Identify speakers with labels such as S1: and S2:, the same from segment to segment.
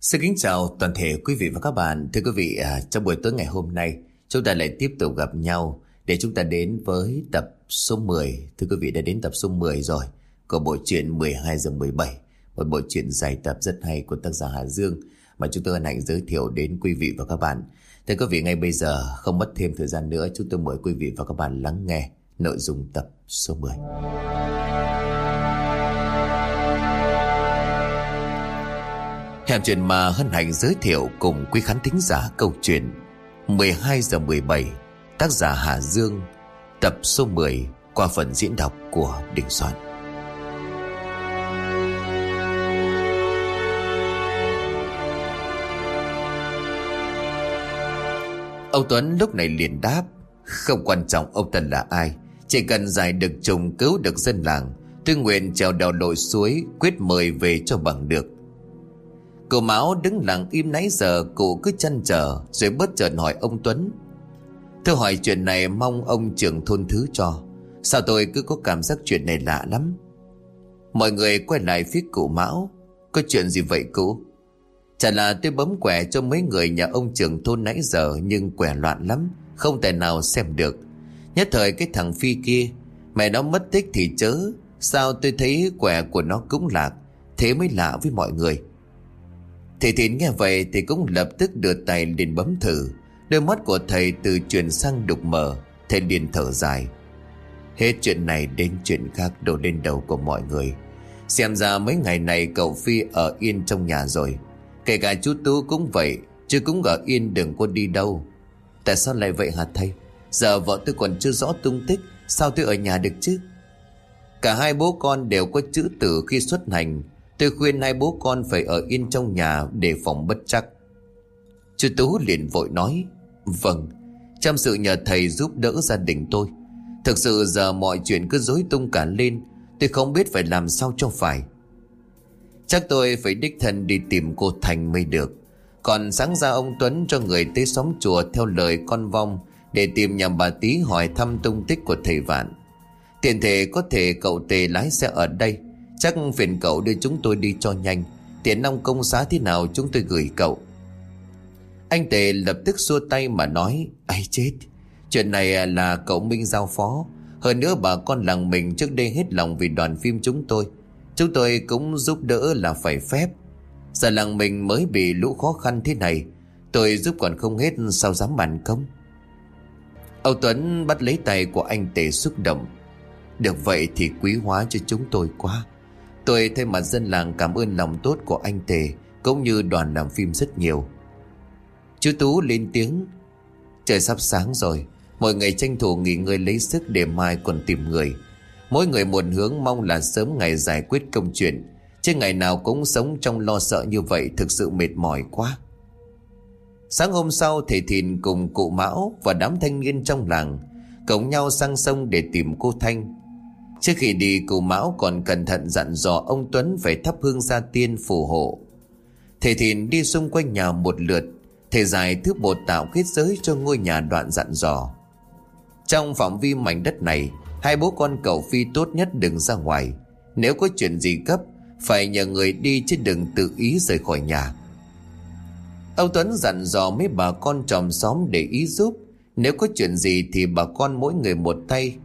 S1: Xin kính chào toàn thể quý vị và các bạn. Thưa quý vị, à, trong buổi tối ngày hôm nay, chúng ta lại tiếp tục gặp nhau để chúng ta đến với tập số 10. Thưa quý vị, đã đến tập số 10 rồi của bộ truyện 12 giờ 17. Một bộ truyện dài tập rất hay của tác giả Hà Dương mà chúng tôi hân hạnh giới thiệu đến quý vị và các bạn. Thưa quý vị, ngay bây giờ, không mất thêm thời gian nữa, chúng tôi mời quý vị và các bạn lắng nghe nội dung tập số 10. Hẻm chuyện mà hân hạnh giới thiệu cùng quý khán thính giả câu chuyện 12 giờ 17 Tác giả Hà Dương, Tập số 10 qua phần diễn đọc của Đình Soạn. Ông Tuấn lúc này liền đáp, Không quan trọng ông Tân là ai, Chỉ cần giải được trùng cứu được dân làng, Tôi nguyện trèo đào lội suối Quyết mời về cho bằng được. Cô Mão đứng lặng im nãy giờ, Cụ cứ chăn trở, Rồi bất chợt hỏi ông Tuấn. Thưa hỏi chuyện này mong ông trưởng thôn thứ cho. Sao tôi cứ có cảm giác chuyện này lạ lắm? Mọi người quay lại phía cụ Mão. Có chuyện gì vậy cụ? Chả là tôi bấm quẻ cho mấy người nhà ông trưởng thôn nãy giờ, Nhưng quẻ loạn lắm, Không thể nào xem được. Nhất thời cái thằng Phi kia, Mẹ nó mất tích thì chớ. Sao tôi thấy quẻ của nó cũng lạc Thế mới lạ với mọi người. Thầy Thìn nghe vậy thì cũng lập tức đưa tay lên bấm thử. Đôi mắt của thầy từ chuyển sang đục mờ. Thầy liền thở dài. Hết chuyện này đến chuyện khác đổ lên đầu của mọi người. Xem ra mấy ngày này cậu Phi ở yên trong nhà rồi. Kể cả chú Tú cũng vậy, Chứ cũng ở yên đừng có đi đâu. Tại sao lại vậy hả thầy? Giờ vợ tôi còn chưa rõ tung tích, Sao tôi ở nhà được chứ? Cả hai bố con đều có chữ tử khi xuất hành. Tôi khuyên hai bố con phải ở yên trong nhà để phòng bất chắc. Chú Tú liền vội nói, Vâng, chăm sự nhờ thầy giúp đỡ gia đình tôi. Thực sự giờ mọi chuyện cứ dối tung cả lên, tôi không biết phải làm sao cho phải. Chắc tôi phải đích thân đi tìm cô Thành mới được. Còn sáng ra ông Tuấn cho người tới xóm chùa theo lời con vong để tìm nhà bà Tí hỏi thăm tung tích của thầy Vạn. Tiền thể có thể cậu Tề lái xe ở đây Chắc phiền cậu đưa chúng tôi đi cho nhanh. Tiền nông công giá thế nào chúng tôi gửi cậu. Anh Tề lập tức xua tay mà nói ai chết, Chuyện này là cậu Minh giao phó. Hơn nữa bà con làng mình trước đây hết lòng vì đoàn phim chúng tôi. Chúng tôi cũng giúp đỡ là phải phép. Giờ làng mình mới bị lũ khó khăn thế này, Tôi giúp còn không hết sao dám bàn công. Âu Tuấn bắt lấy tay của anh Tề xúc động. Được vậy thì quý hóa cho chúng tôi quá. Tôi thay mặt dân làng cảm ơn lòng tốt của anh Tề, Cũng như đoàn làm phim rất nhiều. Chú Tú lên tiếng, Trời sắp sáng rồi, Mọi người tranh thủ nghỉ ngơi lấy sức để mai còn tìm người. Mỗi người một hướng, mong là sớm ngày giải quyết công chuyện, Chứ ngày nào cũng sống trong lo sợ như vậy, Thực sự mệt mỏi quá. Sáng hôm sau, thầy Thìn cùng cụ Mão Và đám thanh niên trong làng Cổng nhau sang sông để tìm cô Thanh. Trước khi đi cụ Mão còn cẩn thận dặn dò ông Tuấn phải thắp hương gia tiên phù hộ. Thầy Thìn đi xung quanh nhà một lượt, thầy giải thứ bột tạo kết giới cho ngôi nhà đoạn dặn dò. Trong phạm vi mảnh đất này, hai bố con cậu Phi tốt nhất đừng ra ngoài. Nếu có chuyện gì cấp, phải nhờ người đi chứ đừng tự ý rời khỏi nhà. Ông Tuấn dặn dò mấy bà con tròm xóm để ý giúp. Nếu có chuyện gì thì bà con mỗi người một tay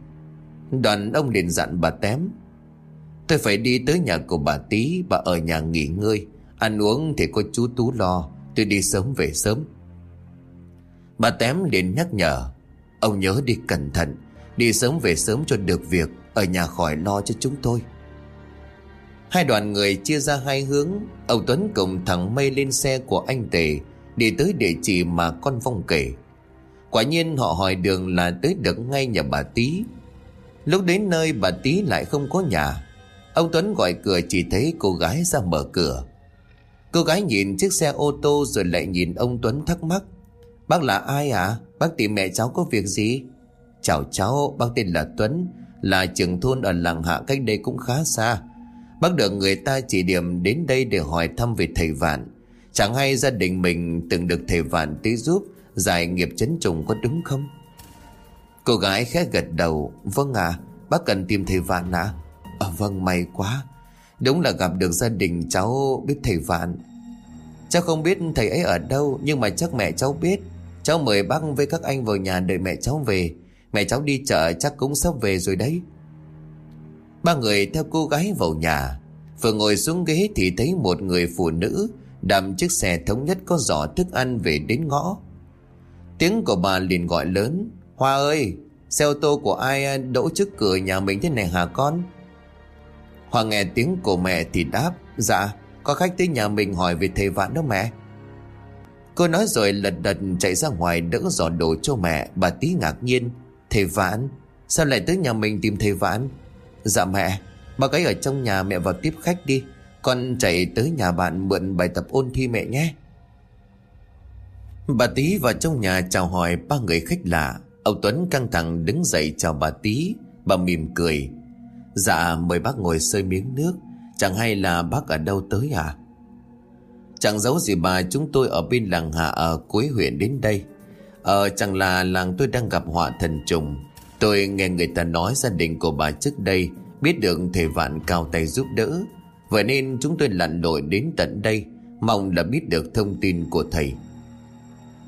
S1: Đoàn ông liền dặn bà tém, Tôi phải đi tới nhà của bà tí Bà ở nhà nghỉ ngơi. Ăn uống thì có chú Tú lo, Tôi đi sớm về sớm. Bà tém liền nhắc nhở, Ông nhớ đi cẩn thận, Đi sớm về sớm cho được việc, Ở nhà khỏi lo cho chúng tôi. Hai đoàn người chia ra hai hướng Ông Tuấn cùng thằng Mây lên xe của anh Tề Đi tới địa chỉ mà con Phong kể. Quả nhiên họ hỏi đường là tới được ngay nhà bà Tí Lúc đến nơi bà Tý lại không có nhà Ông Tuấn gọi cửa chỉ thấy cô gái ra mở cửa Cô gái nhìn chiếc xe ô tô rồi lại nhìn ông Tuấn thắc mắc Bác là ai à? Bác tìm mẹ cháu có việc gì? Chào cháu, bác tên là Tuấn Là trưởng thôn ở làng hạ cách đây cũng khá xa Bác được người ta chỉ điểm đến đây để hỏi thăm về thầy Vạn Chẳng hay gia đình mình từng được thầy Vạn tí giúp Giải nghiệp chấn trùng có đúng không? Cô gái khẽ gật đầu. Vâng à bác cần tìm thầy Vạn à, à Vâng may quá. Đúng là gặp được gia đình cháu biết thầy Vạn. Cháu không biết thầy ấy ở đâu Nhưng mà chắc mẹ cháu biết. Cháu mời bác với các anh vào nhà đợi mẹ cháu về. Mẹ cháu đi chợ chắc cũng sắp về rồi đấy. Ba người theo cô gái vào nhà. Vừa ngồi xuống ghế thì thấy một người phụ nữ Đầm chiếc xe thống nhất có giỏ thức ăn về đến ngõ. Tiếng của bà liền gọi lớn. Hoa ơi, Xe ô tô của ai à, đỗ trước cửa nhà mình thế này hả con? Hoa nghe tiếng của mẹ thì đáp Dạ có khách tới nhà mình hỏi về thầy vạn đó mẹ. Cô nói rồi lật đật chạy ra ngoài đỡ giỏ đồ cho mẹ. Bà tí ngạc nhiên, Thầy vạn, Sao lại tới nhà mình tìm thầy vạn? Dạ mẹ Bà gái ở trong nhà mẹ vào tiếp khách đi, Con chạy tới nhà bạn mượn bài tập ôn thi mẹ nhé. Bà tí vào trong nhà chào hỏi ba người khách lạ. Ông Tuấn căng thẳng đứng dậy chào bà tí Bà mỉm cười. Dạ mời bác ngồi sơi miếng nước. Chẳng hay là bác ở đâu tới à? Chẳng giấu gì bà, Chúng tôi ở bên làng hạ ở cuối huyện đến đây. Ờ chẳng là làng tôi đang gặp họa thần trùng. Tôi nghe người ta nói gia đình của bà trước đây Biết được thể vạn cao tay giúp đỡ. Vậy nên chúng tôi lặn lội đến tận đây, Mong là biết được thông tin của thầy.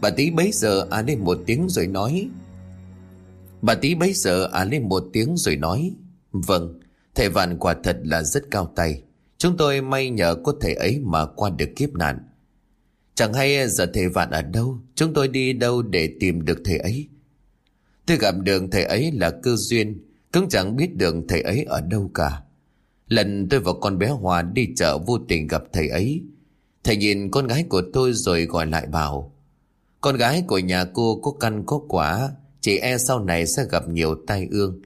S1: Bà tí bấy giờ à lên một tiếng rồi nói Bà tí bấy giờ à lên một tiếng rồi nói Vâng Thầy vạn quả thật là rất cao tay. Chúng tôi may nhờ có thầy ấy mà qua được kiếp nạn. Chẳng hay giờ thầy vạn ở đâu, Chúng tôi đi đâu để tìm được thầy ấy? Tôi gặp được thầy ấy là cơ duyên, Cũng chẳng biết được thầy ấy ở đâu cả. Lần tôi và con bé Hòa đi chợ vô tình gặp thầy ấy. Thầy nhìn con gái của tôi rồi gọi lại bảo, Con gái của nhà cô có căn có quả chỉ e sau này sẽ gặp nhiều tai ương.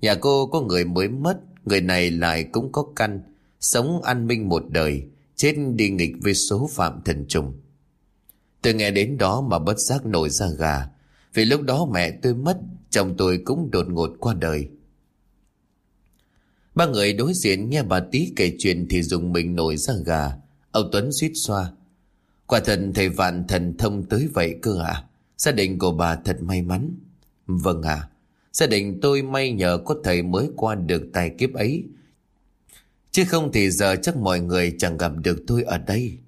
S1: Nhà cô có người mới mất, Người này lại cũng có căn. Sống an minh một đời, Chết đi nghịch với số phạm thần trùng. Tôi nghe đến đó mà bất giác nổi ra gà. Vì lúc đó mẹ tôi mất, Chồng tôi cũng đột ngột qua đời. Ba người đối diện nghe bà tí kể chuyện Thì dùng mình nổi ra gà. Ông Tuấn suýt xoa. Quả thần thầy vạn thần thông tới vậy cơ à Gia đình của bà thật may mắn. Vâng à Gia đình tôi may nhờ có thầy mới qua được tài kiếp ấy. Chứ không thì giờ chắc mọi người chẳng gặp được tôi ở đây.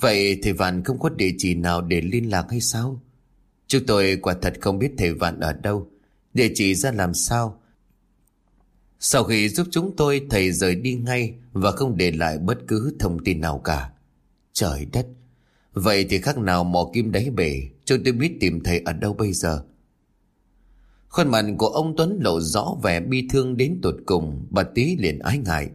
S1: Vậy thầy Vạn không có địa chỉ nào để liên lạc hay sao? Chúng tôi quả thật không biết thầy Vạn ở đâu. Địa chỉ ra làm sao? Sau khi giúp chúng tôi, Thầy rời đi ngay Và không để lại bất cứ thông tin nào cả. Trời đất. Vậy thì khác nào mò kim đáy bể? Cho tôi biết tìm thầy ở đâu bây giờ? Khuôn mặt của ông Tuấn lộ rõ vẻ bi thương đến tột cùng, Bà Tý liền ái ngại.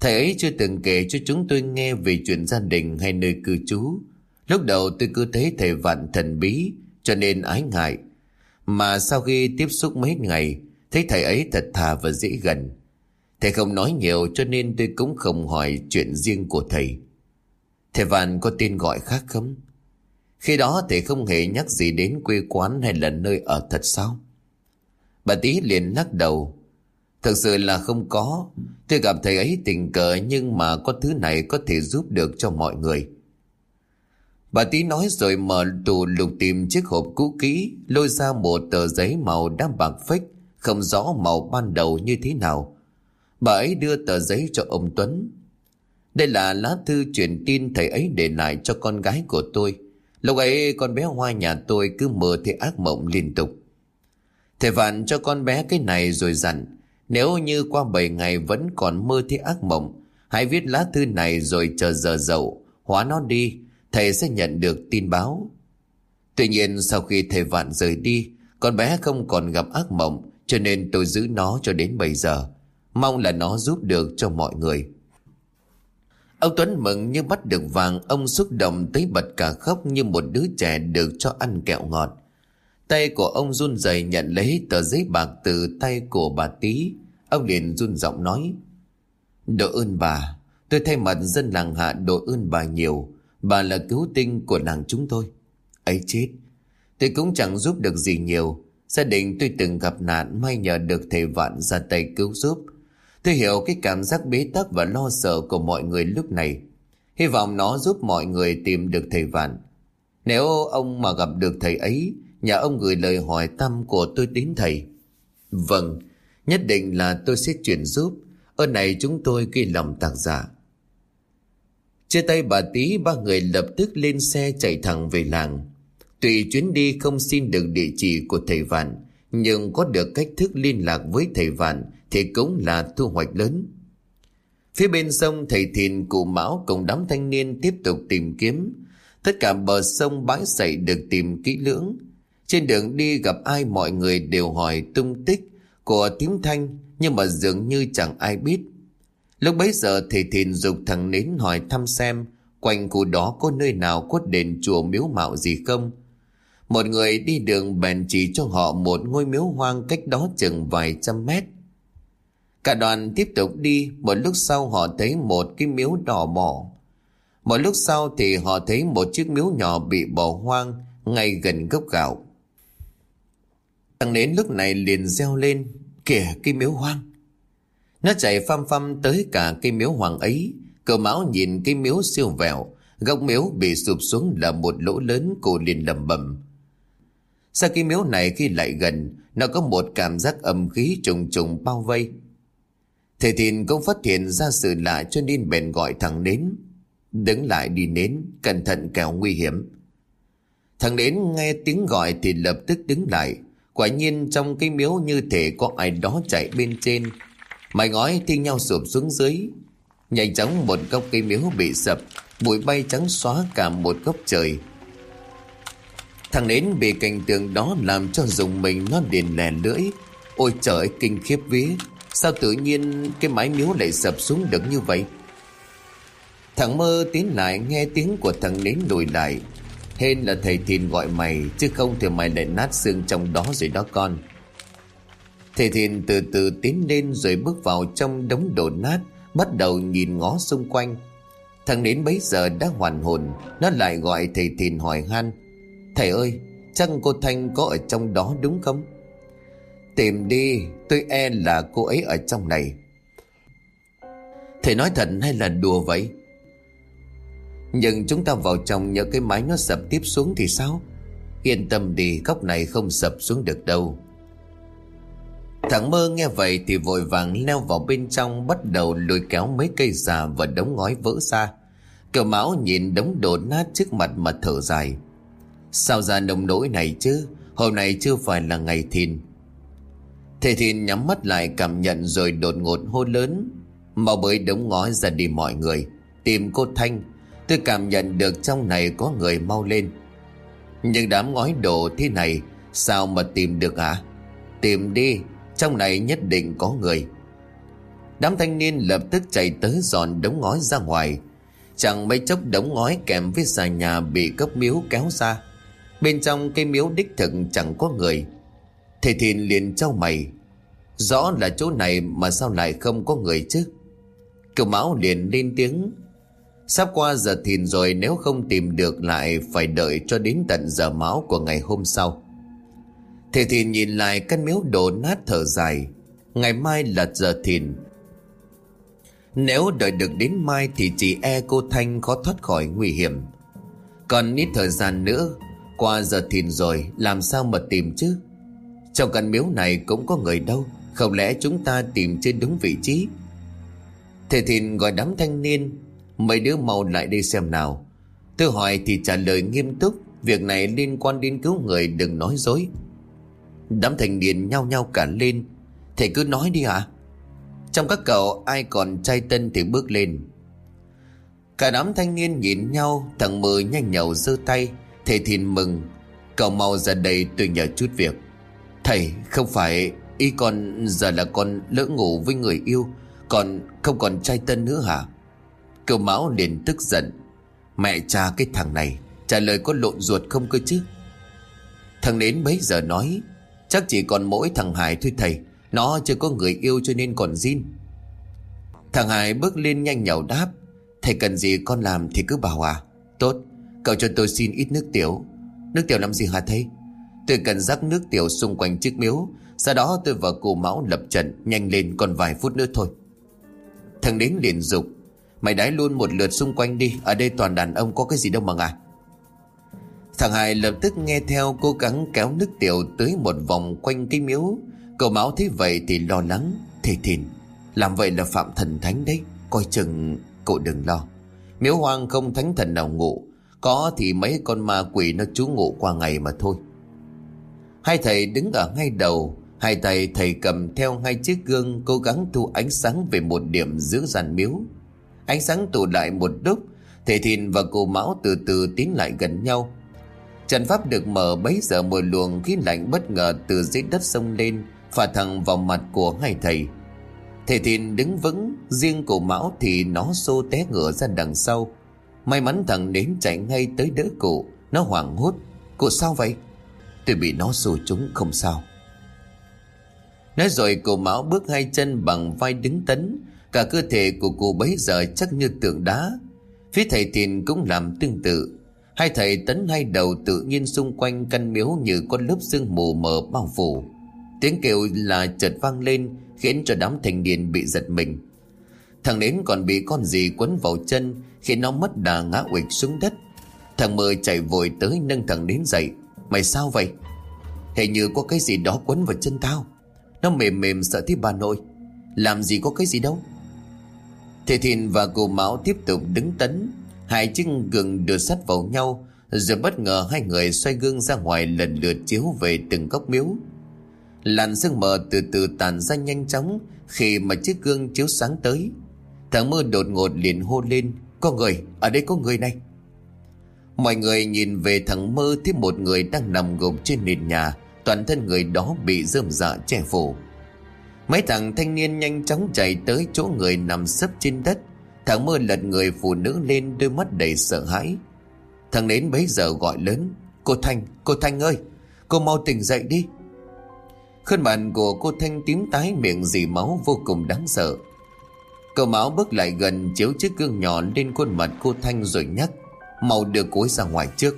S1: Thầy ấy chưa từng kể cho chúng tôi nghe về chuyện gia đình hay nơi cư trú. Lúc đầu tôi cứ thấy thầy vạn thần bí, cho nên ái ngại. Mà sau khi tiếp xúc mấy ngày, Thấy thầy ấy thật thà và dễ gần. Thầy không nói nhiều, cho nên tôi cũng không hỏi chuyện riêng của thầy. Thầy Vạn có tên gọi khác không? Khi đó thầy không hề nhắc gì đến quê quán hay là nơi ở thật sao? Bà tí liền lắc đầu. Thực sự là không có. Tôi gặp thầy ấy tình cờ Nhưng mà có thứ này có thể giúp được cho mọi người. Bà tí nói rồi mở tủ lục tìm chiếc hộp cũ kỹ, Lôi ra một tờ giấy màu đam bạc phách Không rõ màu ban đầu như thế nào. Bà ấy đưa tờ giấy cho ông Tuấn. Đây là lá thư truyền tin thầy ấy để lại cho con gái của tôi. Lúc ấy con bé Hoa nhà tôi cứ mơ thấy ác mộng liên tục. Thầy vạn cho con bé cái này rồi dặn, Nếu như qua 7 ngày vẫn còn mơ thấy ác mộng, Hãy viết lá thư này rồi chờ giờ dậu, Hóa nó đi, Thầy sẽ nhận được tin báo. Tuy nhiên sau khi thầy vạn rời đi, Con bé không còn gặp ác mộng, Cho nên tôi giữ nó cho đến bây giờ. Mong là nó giúp được cho mọi người. Ông Tuấn mừng như bắt được vàng Ông xúc động tới bật cả khóc Như một đứa trẻ được cho ăn kẹo ngọt Tay của ông run rẩy nhận lấy tờ giấy bạc từ tay của bà Tý, Ông liền run giọng nói. Đội ơn bà, tôi thay mặt dân làng hạ đội ơn bà nhiều. Bà là cứu tinh của làng chúng tôi. ấy chết, tôi cũng chẳng giúp được gì nhiều. Gia đình tôi từng gặp nạn may nhờ được thầy vạn ra tay cứu giúp. Tôi hiểu cái cảm giác bế tắc và lo sợ của mọi người lúc này. Hy vọng nó giúp mọi người tìm được thầy vạn. Nếu ông mà gặp được thầy ấy, Nhà ông gửi lời hỏi thăm của tôi đến thầy Vâng Nhất định là tôi sẽ chuyển giúp Ơn này chúng tôi ghi lòng tạc giả Chia tay bà tí ba người lập tức lên xe chạy thẳng về làng Tuy chuyến đi không xin được địa chỉ của thầy Vạn, Nhưng có được cách thức liên lạc với thầy Vạn thì cũng là thu hoạch lớn. Phía bên sông thầy Thìn, cụ Mão cùng đám thanh niên tiếp tục tìm kiếm. Tất cả bờ sông bãi sậy được tìm kỹ lưỡng. Trên đường đi gặp ai mọi người đều hỏi tung tích của tím thanh, Nhưng mà dường như chẳng ai biết. Lúc bấy giờ thầy Thìn dục thằng Nến hỏi thăm xem Quanh khu đó có nơi nào có đền chùa miếu mạo gì không. Một người đi đường bèn chỉ cho họ một ngôi miếu hoang cách đó chừng vài trăm mét. Cả đoàn tiếp tục đi Một lúc sau họ thấy một cái miếu đỏ mỏ Một lúc sau thì họ thấy một chiếc miếu nhỏ bị bỏ hoang Ngay gần gốc gạo Thằng Nến lúc này liền reo lên Kìa cái miếu hoang nó chạy phăm phăm tới cả cái miếu hoàng ấy. cờ máu nhìn cái miếu siêu vẹo. Góc miếu bị sụp xuống là một lỗ lớn cô liền lầm bầm. sao cái miếu này khi lại gần, nó có một cảm giác âm khí trùng trùng bao vây. Thầy Thìn cũng phát hiện ra sự lạ cho nên bèn gọi thằng Nến. Đứng lại đi nến, cẩn thận kẻo nguy hiểm. Thằng Nến nghe tiếng gọi thì lập tức đứng lại. Quả nhiên trong cái miếu như thể có ai đó chạy bên trên Mái ngói thi nhau sụp xuống dưới Nhanh chóng một gốc cây miếu bị sập Bụi bay trắng xóa cả một góc trời Thằng nến bị cảnh tượng đó làm cho dùng mình nó điền lè lưỡi Ôi trời kinh khiếp vía Sao tự nhiên cái mái miếu lại sập xuống được như vậy Thằng mơ tiến lại nghe tiếng của thằng nến lùi lại Hên là thầy thìn gọi mày Chứ không thì mày lại nát xương trong đó rồi đó con Thầy Thìn từ từ tiến lên rồi bước vào trong đống đổ nát, bắt đầu nhìn ngó xung quanh. Thằng đến bấy giờ đã hoàn hồn, nó lại gọi thầy Thìn hỏi han. Thầy ơi, chắc cô Thanh có ở trong đó đúng không? Tìm đi, tôi e là cô ấy ở trong này. Thầy nói thật hay là đùa vậy? Nhưng chúng ta vào trong nhớ cái mái nó sập tiếp xuống thì sao? Yên tâm đi, góc này không sập xuống được đâu. Thằng mơ nghe vậy thì vội vàng leo vào bên trong bắt đầu lôi kéo mấy cây già và đống ngói vỡ ra. cờ máu nhìn đống đổ nát trước mặt mà thở dài. Sao ra nông nỗi này chứ? Hôm nay chưa phải là ngày thìn. Thầy thìn nhắm mắt lại cảm nhận rồi đột ngột hô lớn. Mau bới đống ngói ra đi mọi người. Tìm cô Thanh. Tôi cảm nhận được trong này có người mau lên. Nhưng đám ngói đổ thế này, sao mà tìm được hả? Tìm đi, trong này nhất định có người Đám thanh niên lập tức chạy tới dọn đống ngói ra ngoài Chẳng mấy chốc đống ngói kèm với xà nhà bị cấp miếu kéo ra Bên trong cây miếu đích thực chẳng có người Thầy Thìn liền trao mày Rõ là chỗ này mà sao lại không có người chứ? Kiều Mão liền lên tiếng. Sắp qua giờ thìn rồi nếu không tìm được lại phải đợi cho đến tận giờ máu của ngày hôm sau. Thì thìn nhìn lại căn miếu đổ nát thở dài. Ngày mai là giờ thìn. Nếu đợi được đến mai Thì chỉ e cô Thanh khó thoát khỏi nguy hiểm. Còn ít thời gian nữa, Qua giờ thìn rồi Làm sao mà tìm chứ? Trong căn miếu này cũng có người đâu. Không lẽ chúng ta tìm trên đúng vị trí? Thầy thìn gọi đám thanh niên, Mấy đứa mau lại đây xem nào. Tôi hỏi thì trả lời nghiêm túc, Việc này liên quan đến cứu người, đừng nói dối. Đám thanh niên nhao nhao cả lên. Thầy cứ nói đi hả Trong các cậu, ai còn trai tân thì bước lên. Cả đám thanh niên nhìn nhau, Thằng mờ nhanh nhậu giơ tay. Thầy thìn mừng. Cậu mau ra đây, tôi nhờ chút việc. Thầy, không phải Ý con giờ là con lỡ ngủ với người yêu, Còn không còn trai tân nữa hả? Cậu mão liền tức giận. Mẹ cha cái thằng này, Trả lời có lộn ruột không cơ chứ? Thằng đến bấy giờ nói, Chắc chỉ còn mỗi thằng Hải thôi thầy, Nó chưa có người yêu cho nên còn zin Thằng Hải bước lên nhanh nhậu đáp, Thầy cần gì con làm thì cứ bảo à. Tốt, Cậu cho tôi xin ít nước tiểu. Nước tiểu làm gì hả thầy? Tôi cần rắc nước tiểu xung quanh chiếc miếu sau đó tôi và cô máu lập trận Nhanh lên còn vài phút nữa thôi Thằng đến liền dục Mày đái luôn một lượt xung quanh đi Ở đây toàn đàn ông có cái gì đâu mà ngại Thằng Hải lập tức nghe theo cố gắng kéo nước tiểu tới một vòng quanh cái miếu. Cậu Mão thấy vậy thì lo lắng. Thì thìn, làm vậy là phạm thần thánh đấy. Coi chừng cậu đừng lo. Miếu hoang không thánh thần nào ngủ Có thì mấy con ma quỷ nó trú ngụ qua ngày mà thôi Hai thầy đứng ở ngay đầu Hai tay thầy cầm theo hai chiếc gương, Cố gắng thu ánh sáng về một điểm giữa giàn miếu. Ánh sáng tụ lại một lúc, Thầy Thìn và cô Mão từ từ tiến lại gần nhau. Trận pháp được mở bấy giờ một luồng khí lạnh bất ngờ từ dưới đất sông lên, Phả thẳng vào mặt của hai thầy. Thầy Thìn đứng vững, Riêng cổ Mão thì nó xô té ngựa ra đằng sau. May mắn thằng đến chạy ngay tới đỡ cụ, Nó hoảng hốt. Cụ sao vậy? Tôi bị nó xô trúng không sao. Nói rồi cô Mão bước hai chân bằng vai đứng tấn. Cả cơ thể của cô bấy giờ chắc như tượng đá. Phía thầy Thìn cũng làm tương tự. Hai thầy tấn hai đầu tự nhiên xung quanh căn miếu như con lớp sương mù mờ bao phủ. Tiếng kêu là chợt vang lên, Khiến cho đám thành niên bị giật mình. Thằng đến còn bị con gì quấn vào chân, Khiến nó mất đà ngã uịch xuống đất. Thằng mơ chạy vội tới nâng thằng đến dậy. Mày sao vậy? Hình như có cái gì đó quấn vào chân tao. Nó mềm mềm sợ tiếp bà nội. Làm gì có cái gì đâu. Thầy Thìn và cô Mão tiếp tục đứng tấn. Hai chiếc gừng đưa sắt vào nhau Rồi bất ngờ hai người xoay gương ra ngoài lần lượt chiếu về từng góc miếu. Làn sương mờ từ từ tàn ra nhanh chóng Khi mà chiếc gương chiếu sáng tới. Thằng mơ đột ngột liền hô lên Có người, ở đây có người này. Mọi người nhìn về thằng mơ Thấy một người đang nằm gục trên nền nhà. Toàn thân người đó bị rơm rạ che phủ. Mấy thằng thanh niên nhanh chóng chạy tới chỗ người nằm sấp trên đất. Thằng mơ lật người phụ nữ lên đôi mắt đầy sợ hãi. Thằng đến bấy giờ gọi lớn Cô Thanh, cô Thanh ơi Cô mau tỉnh dậy đi. Khuôn mặt của cô Thanh tím tái miệng dì máu vô cùng đáng sợ. Cậu máu bước lại gần chiếu chiếc gương nhỏ lên khuôn mặt cô Thanh rồi nhắc Mau đưa cối ra ngoài trước.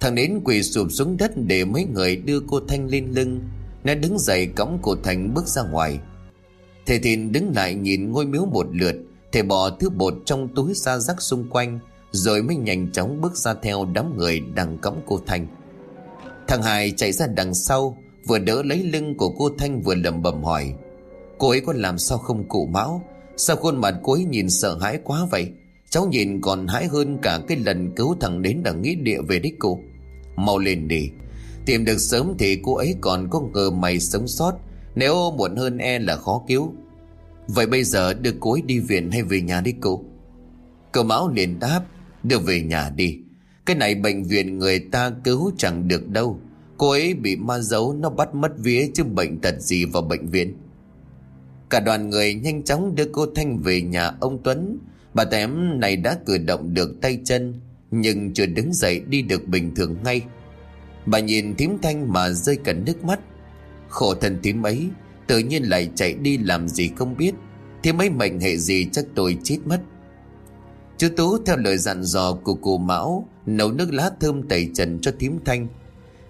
S1: Thằng đến quỳ sụp xuống đất để mấy người đưa cô Thanh lên lưng. Nó đứng dậy cõng cô Thanh bước ra ngoài. Thầy Thìn đứng lại nhìn ngôi miếu một lượt. Thầy bỏ thứ bột trong túi ra rắc xung quanh Rồi mới nhanh chóng bước ra theo đám người đang cõng cô Thanh. Thằng Hải chạy ra đằng sau Vừa đỡ lấy lưng của cô Thanh vừa lẩm bẩm hỏi Cô ấy có làm sao không cụ máu, Sao khuôn mặt cô ấy nhìn sợ hãi quá vậy? Cháu nhìn còn hãi hơn cả cái lần cứu thằng đến đằng nghĩa địa về đích cô. Mau lên đi. Tìm được sớm thì cô ấy còn có ngờ mày sống sót, Nếu muộn hơn e là khó cứu. Vậy bây giờ đưa cô ấy đi viện hay về nhà đi cô? Cậu Mão liền đáp, Đưa về nhà đi. Cái này bệnh viện người ta cứu chẳng được đâu. Cô ấy bị ma giấu Nó bắt mất vía chứ bệnh tật gì vào bệnh viện. Cả đoàn người nhanh chóng đưa cô Thanh về nhà ông Tuấn. Bà tém này đã cử động được tay chân nhưng chưa đứng dậy đi được bình thường ngay. Bà nhìn thím Thanh mà rơi cả nước mắt. Khổ thân thím ấy, Tự nhiên lại chạy đi làm gì không biết. Thím mấy mệnh hệ gì chắc tôi chết mất. Chú Tú, theo lời dặn dò của cụ Mão, Nấu nước lá thơm tẩy trần cho thím Thanh.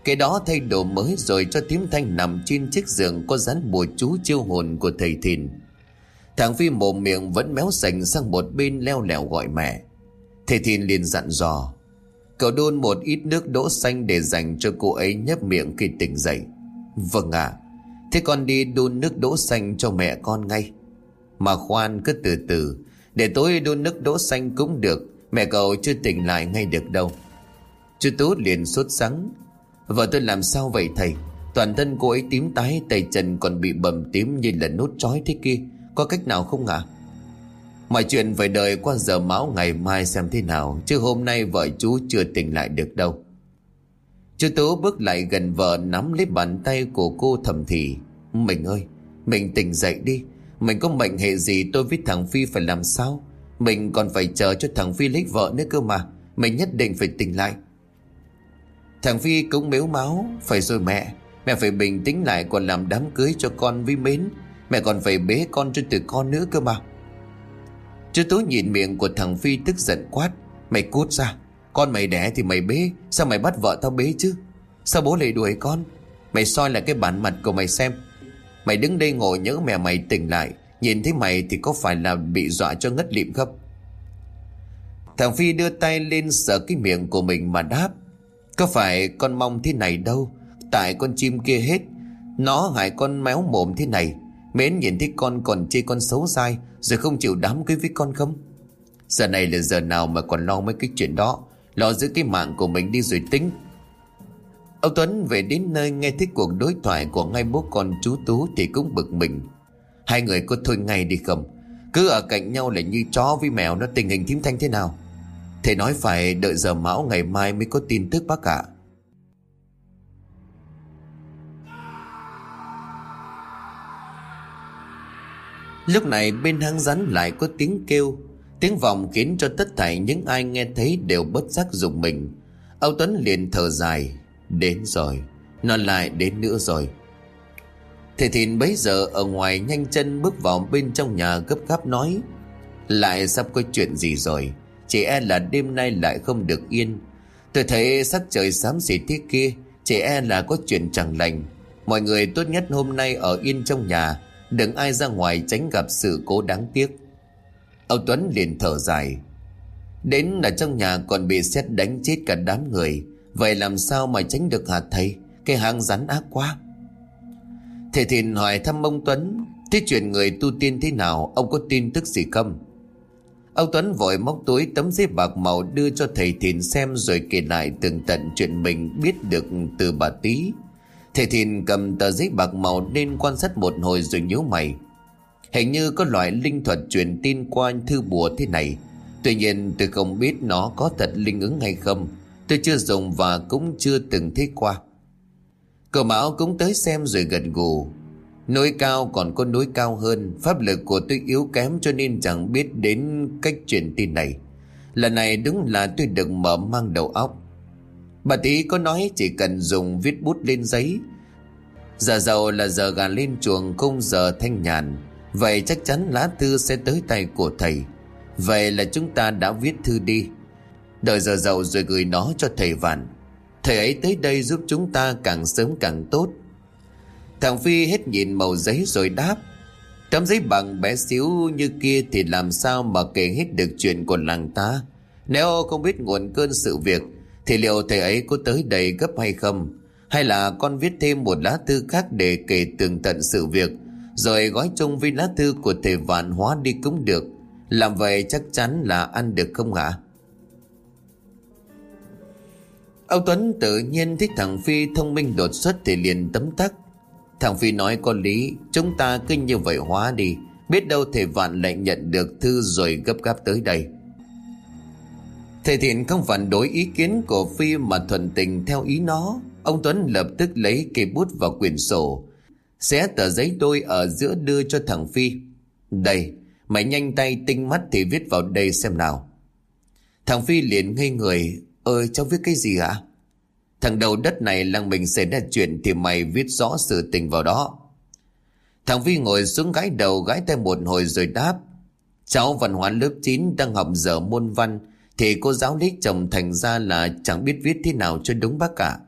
S1: Cái đó thay đồ mới rồi cho thím Thanh nằm trên chiếc giường Có dán bùa chú chiêu hồn của thầy Thìn. Thằng Phi mồm miệng vẫn méo sành sang một bên leo lẻo gọi mẹ. Thầy Thìn liền dặn dò, Cậu đun một ít nước đỗ xanh để dành cho cô ấy nhấp miệng khi tỉnh dậy. Vâng ạ. Thế con đi đun nước đỗ xanh cho mẹ con ngay. Mà khoan cứ từ từ, Để tối đun nước đỗ xanh cũng được, Mẹ cậu chưa tỉnh lại ngay được đâu. Chú Tú liền sốt sắng, Vợ tôi làm sao vậy thầy? Toàn thân cô ấy tím tái, Tay chân còn bị bầm tím như là nốt trói thế kia, Có cách nào không ạ? à? Mọi chuyện phải đợi qua giờ máu ngày mai xem thế nào, Chứ hôm nay vợ chú chưa tỉnh lại được đâu. Chú Tú bước lại gần vợ, nắm lấy bàn tay của cô thầm thì, Mình ơi, Mình tỉnh dậy đi. Mình có mệnh hệ gì tôi với thằng Phi phải làm sao? Mình còn phải chờ cho thằng Phi lấy vợ nữa cơ mà. Mình nhất định phải tỉnh lại. Thằng Phi cũng mếu máu, Phải rồi mẹ Mẹ phải bình tĩnh lại, còn làm đám cưới cho con với mến. Mẹ còn phải bế con cho từ con nữa cơ mà. Chú Tú nhìn miệng của thằng Phi tức giận quát. Mày cút ra. Con mày đẻ thì mày bế. Sao mày bắt vợ tao bế chứ? Sao bố lại đuổi con? Mày soi lại cái bản mặt của mày xem. Mày đứng đây ngồi nhớ mẹ mày tỉnh lại. Nhìn thấy mày thì có phải là bị dọa cho ngất lịm không? Thằng Phi đưa tay lên sờ cái miệng của mình mà đáp. Có phải con mong thế này đâu? Tại con chim kia hết. Nó hại con méo mồm thế này. Mến nhìn thấy con còn chê con xấu dai, Rồi không chịu đám cưới với con không Giờ này là giờ nào mà còn lo mấy cái chuyện đó Lo giữ cái mạng của mình đi rồi tính Ông Tuấn về đến nơi nghe thấy cuộc đối thoại của ngay bố con chú Tú thì cũng bực mình. Hai người có thôi ngay đi không? Cứ ở cạnh nhau là như chó với mèo, nó tình hình thím thanh thế nào? Thầy nói phải đợi giờ mão ngày mai mới có tin tức bác ạ. Lúc này bên hang rắn lại có tiếng kêu. Tiếng vọng khiến cho tất thảy những ai nghe thấy đều bất giác dùng mình. Âu Tuấn liền thở dài. Đến rồi. Nó lại đến nữa rồi. Thầy Thìn bấy giờ ở ngoài nhanh chân bước vào bên trong nhà gấp gáp nói, Lại sắp có chuyện gì rồi? Chỉ e là đêm nay lại không được yên. Tôi thấy sắc trời xám xịt thế kia, Chỉ e là có chuyện chẳng lành. Mọi người tốt nhất hôm nay ở yên trong nhà. Đừng ai ra ngoài tránh gặp sự cố đáng tiếc. Ông Tuấn liền thở dài. Đến là trong nhà còn bị xét đánh chết cả đám người. Vậy làm sao mà tránh được hả thầy? Cái hang rắn ác quá. Thầy Thìn hỏi thăm ông Tuấn, Thế chuyện người tu tiên thế nào? Ông có tin tức gì không? Ông Tuấn vội móc túi tấm giấy bạc màu Đưa cho thầy Thìn xem Rồi kể lại tường tận chuyện mình biết được từ bà Tý. Thầy Thìn cầm tờ giấy bạc màu Nên quan sát một hồi rồi nhíu mày. Hình như có loại linh thuật truyền tin qua thư bùa thế này. Tuy nhiên, tôi không biết nó có thật linh ứng hay không. Tôi chưa dùng và cũng chưa từng thấy qua. Cậu Mão cũng tới xem rồi gần gù. Núi cao còn có núi cao hơn. Pháp lực của tôi yếu kém cho nên chẳng biết đến cách truyền tin này. Lần này đúng là tôi được mở mang đầu óc. Bà tí có nói chỉ cần dùng viết bút lên giấy. Giờ giàu là giờ gà lên chuồng không giờ thanh nhàn, Vậy chắc chắn lá thư sẽ tới tay của thầy. Vậy là chúng ta đã viết thư đi. Đợi giờ giàu rồi gửi nó cho thầy Vạn. Thầy ấy tới đây giúp chúng ta càng sớm càng tốt. Thằng Phi hết nhìn màu giấy rồi đáp, Tấm giấy bằng bé xíu như kia Thì làm sao mà kể hết được chuyện của làng ta? Nếu không biết nguồn cơn sự việc thì liệu thầy ấy có tới đây gấp hay không Hay là con viết thêm một lá thư khác Để kể tường tận sự việc Rồi gói chung với lá thư của thầy Vạn hóa đi cũng được Làm vậy chắc chắn là ăn được không hả Ông Tuấn tự nhiên thích thằng Phi thông minh đột xuất thì liền tấm tắc. Thằng Phi nói có lý, chúng ta cứ như vậy hóa đi. Biết đâu thầy Vạn lại nhận được thư rồi gấp gáp tới đây. Thầy Thiện không phản đối ý kiến của Phi mà thuận tình theo ý nó. Ông Tuấn lập tức lấy cây bút và quyển sổ. Xé tờ giấy đôi ở giữa đưa cho thằng Phi. Đây, mày nhanh tay tinh mắt thì viết vào đây xem nào. Thằng Phi liền ngây người Ơi cháu viết cái gì ạ? Thằng đầu đất này lăng mình xảy ra chuyện thì mày viết rõ sự tình vào đó. Thằng Vi ngồi xuống gái đầu gái tay một hồi rồi đáp. Cháu văn hóa lớp 9 đang học dở môn văn thì cô giáo lý chồng thành ra là chẳng biết viết thế nào cho đúng bác cả.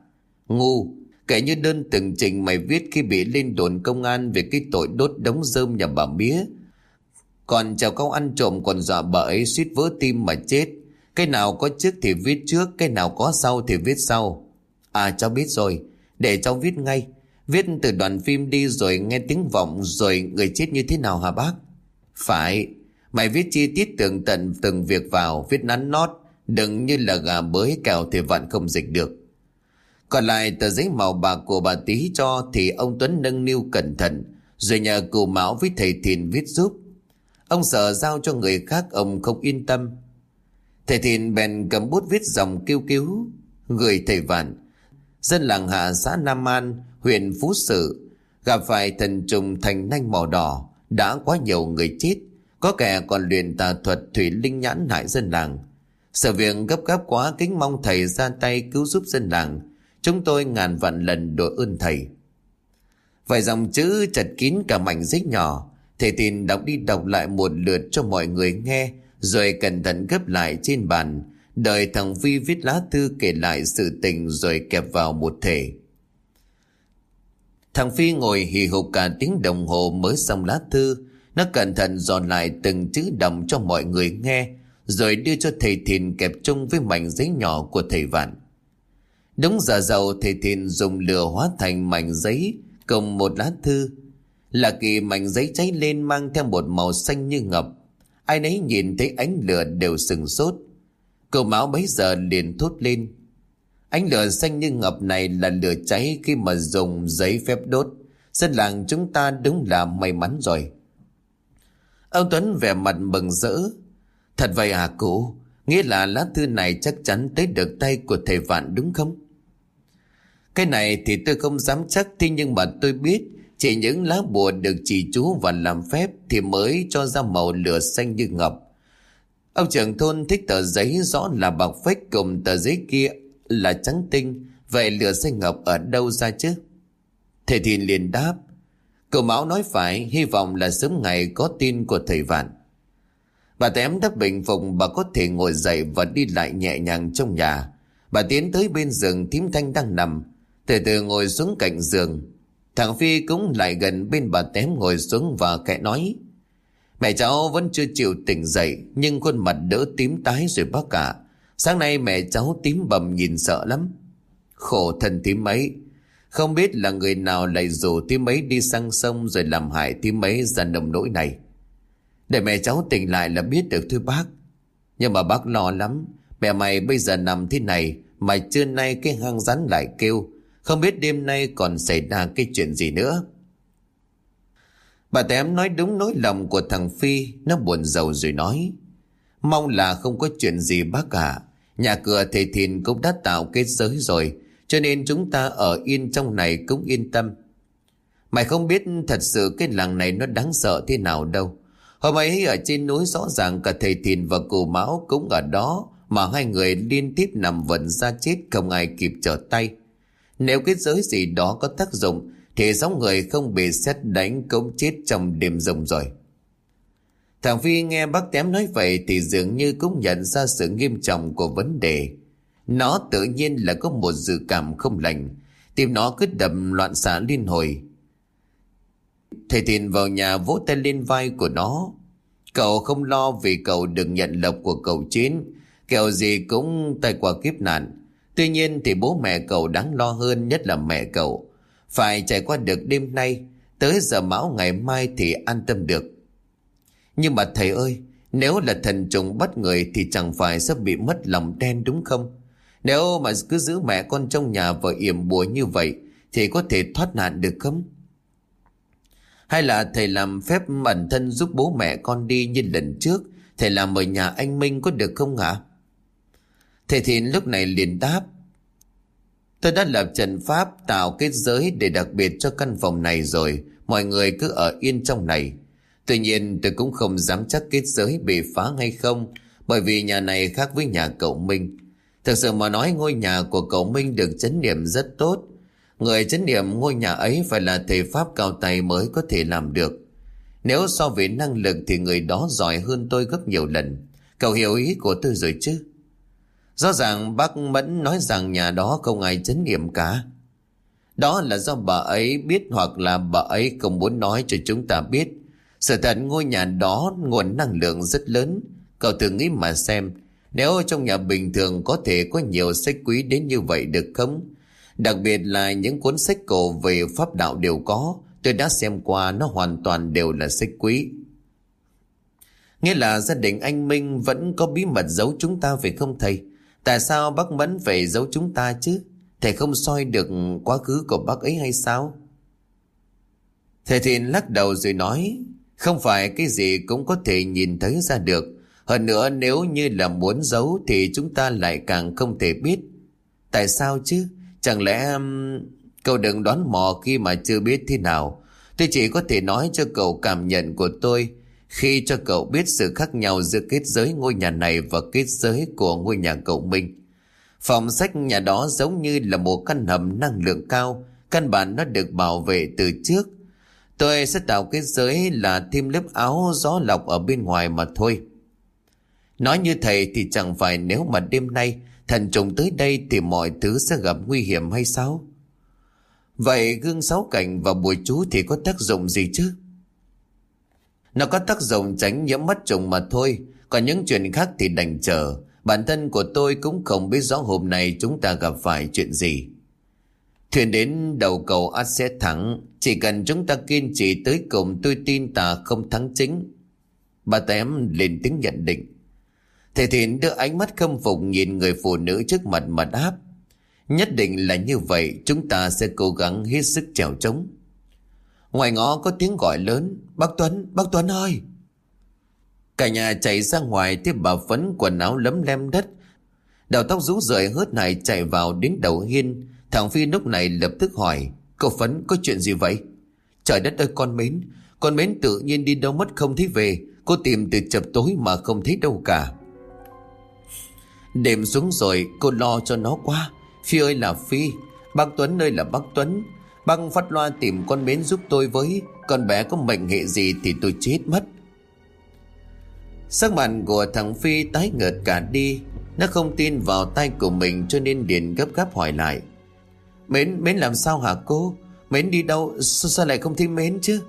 S1: Ngu, kể như đơn từng trình mày viết khi bị lên đồn công an về cái tội đốt đống rơm nhà bà mía. Còn chào câu ăn trộm còn dọa bà ấy suýt vỡ tim mà chết. Cái nào có trước thì viết trước Cái nào có sau thì viết sau À cháu biết rồi Để cháu viết ngay Viết từ đoàn phim đi rồi nghe tiếng vọng Rồi người chết như thế nào hả bác Phải Mày viết chi tiết tường tận từng việc vào, Viết nắn nót, Đừng như là gà bới cào thì vạn không dịch được. Còn lại tờ giấy màu bạc của bà tí cho Thì ông Tuấn nâng niu cẩn thận, Rồi nhờ cụ Mão với thầy Thìn viết giúp. Ông sợ giao cho người khác, ông không yên tâm. Thầy Thìn bèn cầm bút viết dòng kêu cứu, Gửi thầy Vạn. Dân làng hạ xã Nam An, Huyện Phú Sự, Gặp phải thần trùng thành nanh màu đỏ, Đã quá nhiều người chết. Có kẻ còn luyện tà thuật thủy linh nhãn hại dân làng. Sự việc gấp gáp quá, kính mong thầy ra tay cứu giúp dân làng. Chúng tôi ngàn vạn lần đội ơn thầy. Vài dòng chữ chật kín cả mảnh giấy nhỏ. Thầy tin đọc đi đọc lại một lượt cho mọi người nghe, rồi cẩn thận gấp lại trên bàn. Đợi thằng Vi viết lá thư kể lại sự tình Rồi kẹp vào một thể. Thằng Phi ngồi hì hục cả tiếng đồng hồ mới xong lá thư. Nó cẩn thận dọn lại từng chữ đọc cho mọi người nghe, Rồi đưa cho thầy Thìn kẹp chung với mảnh giấy nhỏ của thầy Vạn. Đúng giờ giàu thầy Thìn dùng lửa hóa thành mảnh giấy, Cùng một lá thư. Là kỳ mảnh giấy cháy lên mang theo một màu xanh như ngập. Ai nấy nhìn thấy ánh lửa đều sừng sốt. Cậu máu bấy giờ liền thốt lên. Ánh lửa xanh như ngập này là lửa cháy khi mà dùng giấy phép đốt. Dân làng chúng ta đúng là may mắn rồi. Ông Tuấn vẻ mặt mừng rỡ. Thật vậy à cụ? Nghĩa là lá thư này chắc chắn tới được tay của thầy Vạn đúng không? Cái này thì tôi không dám chắc, Thế nhưng mà tôi biết Chỉ những lá bùa được chỉ chú và làm phép Thì mới cho ra màu lửa xanh như ngọc. Ông trưởng thôn thích tờ giấy rõ là bạc phách Cùng tờ giấy kia là trắng tinh. Vậy lửa xanh ngọc ở đâu ra chứ? Thầy thì liền đáp. Cậu Mão nói phải, Hy vọng là sớm ngày có tin của thầy Vạn Bà tém đắp bình phục, bà có thể ngồi dậy và đi lại nhẹ nhàng trong nhà. Bà tiến tới bên giường, thím thanh đang nằm. Từ từ ngồi xuống cạnh giường. Thằng Phi cũng lại gần bên bà tém ngồi xuống và kệ nói. Mẹ cháu vẫn chưa chịu tỉnh dậy, nhưng khuôn mặt đỡ tím tái rồi bác cả. Sáng nay mẹ cháu tím bầm nhìn sợ lắm. Khổ thân tím ấy. Không biết là người nào lại rủ tím ấy đi sang sông rồi làm hại tím ấy ra nồng nỗi này. Để mẹ cháu tỉnh lại là biết được thôi bác. Nhưng mà bác lo lắm. Mẹ mày bây giờ nằm thế này, Mà trưa nay cái hang rắn lại kêu. Không biết đêm nay còn xảy ra cái chuyện gì nữa. Bà tém nói đúng nỗi lòng của thằng Phi, Nó buồn rầu rồi nói. Mong là không có chuyện gì bác cả Nhà cửa thầy thìn cũng đã tạo kết giới rồi. Cho nên chúng ta ở yên trong này cũng yên tâm Mày không biết thật sự cái làng này nó đáng sợ thế nào đâu Hôm ấy ở trên núi rõ ràng cả thầy Thìn và cụ Mão cũng ở đó mà hai người liên tiếp nằm vận ra chết không ai kịp trở tay. Nếu cái giới gì đó có tác dụng thì giống người không bị xét đánh cũng chết trong đêm rồng rồi. Thằng Phi nghe bác tém nói vậy thì dường như cũng nhận ra sự nghiêm trọng của vấn đề. Nó tự nhiên là có một dự cảm không lành. Tim nó cứ đập loạn xạ liên hồi. Thầy Thìn vào nhà vỗ tay lên vai của nó. Cậu không lo vì cậu được nhận lộc của cậu chín, Kẹo gì cũng tay qua kiếp nạn. Tuy nhiên thì bố mẹ cậu đáng lo hơn nhất là mẹ cậu. Phải trải qua được đêm nay, tới giờ mão ngày mai thì an tâm được. Nhưng mà thầy ơi, nếu là thần trùng bắt người thì chẳng phải sẽ bị mất lòng đen đúng không? Nếu mà cứ giữ mẹ con trong nhà và yểm bùa như vậy, thì có thể thoát nạn được không? Hay là thầy làm phép ẩn thân giúp bố mẹ con đi như lần trước, Thầy làm ở nhà anh Minh có được không hả Thầy Thìn lúc này liền đáp, Tôi đã lập trận pháp tạo kết giới để đặc biệt cho căn phòng này rồi, Mọi người cứ ở yên trong này. Tuy nhiên tôi cũng không dám chắc kết giới bị phá hay không, Bởi vì nhà này khác với nhà cậu Minh. Thật sự mà nói ngôi nhà của cậu Minh được chấn niệm rất tốt Người chấn niệm ngôi nhà ấy phải là thầy Pháp cao tay mới có thể làm được. Nếu so với năng lực thì người đó giỏi hơn tôi gấp nhiều lần. Cậu hiểu ý của tôi rồi chứ? Rõ ràng bác Mẫn nói rằng nhà đó không ai chấn niệm cả. Đó là do bà ấy biết hoặc là bà ấy không muốn nói cho chúng ta biết. Sự thật ngôi nhà đó nguồn năng lượng rất lớn. Cậu thử nghĩ mà xem, nếu trong nhà bình thường có thể có nhiều sách quý đến như vậy được không? Đặc biệt là những cuốn sách cổ về pháp đạo đều có, tôi đã xem qua nó hoàn toàn đều là sách quý. Nghĩa là gia đình anh Minh vẫn có bí mật giấu chúng ta phải không thầy? Tại sao bác Mẫn phải giấu chúng ta chứ? Thầy không soi được quá khứ của bác ấy hay sao? Thầy Thiện lắc đầu rồi nói, không phải cái gì cũng có thể nhìn thấy ra được. Hơn nữa nếu như là muốn giấu thì chúng ta lại càng không thể biết. Tại sao chứ? Chẳng lẽ um, cậu đừng đoán mò khi mà chưa biết thế nào. Tôi chỉ có thể nói cho cậu cảm nhận của tôi khi cho cậu biết sự khác nhau giữa kết giới ngôi nhà này và kết giới của ngôi nhà cậu Minh. Phòng sách nhà đó giống như là một căn hầm năng lượng cao, căn bản nó được bảo vệ từ trước. Tôi sẽ tạo kết giới là thêm lớp áo gió lọc ở bên ngoài mà thôi. Nói như thầy thì chẳng phải nếu mà đêm nay Thần trùng tới đây thì mọi thứ sẽ gặp nguy hiểm hay sao? Vậy gương sáu cảnh và bùi chú thì có tác dụng gì chứ? Nó có tác dụng tránh nhiễm mất trùng mà thôi, còn những chuyện khác thì đành chờ. Bản thân của tôi cũng không biết rõ hôm nay chúng ta gặp phải chuyện gì. Thuyền đến đầu cầu ắt sẽ thắng, chỉ cần chúng ta kiên trì tới cùng tôi tin ta không thắng chính. Bà tém lên tiếng nhận định Thầy Thìn đưa ánh mắt khâm phục nhìn người phụ nữ trước mặt mà đáp Nhất định là như vậy Chúng ta sẽ cố gắng hết sức trèo trống. Ngoài ngõ có tiếng gọi lớn Bác Tuấn, bác Tuấn ơi! Cả nhà chạy ra ngoài Tiếp bà Phấn quần áo lấm lem đất Đầu tóc rũ rượi hớt này chạy vào đến đầu hiên. Thằng Phi lúc này lập tức hỏi Cậu Phấn có chuyện gì vậy? Trời đất ơi con mến Con mến tự nhiên đi đâu mất không thấy về. Cô tìm từ chập tối mà không thấy đâu cả. Đêm xuống rồi cô lo cho nó quá. Phi ơi là Phi Bác Tuấn ơi là bác Tuấn. Bác phát loa tìm con mến giúp tôi với. Con bé có mệnh hệ gì thì tôi chết mất. Sắc mặt của thằng Phi tái ngợt cả đi. Nó không tin vào tay của mình cho nên điền gấp gáp hỏi lại. Mến, Mến làm sao hả cô? Mến đi đâu? Sao, sao lại không thấy Mến chứ?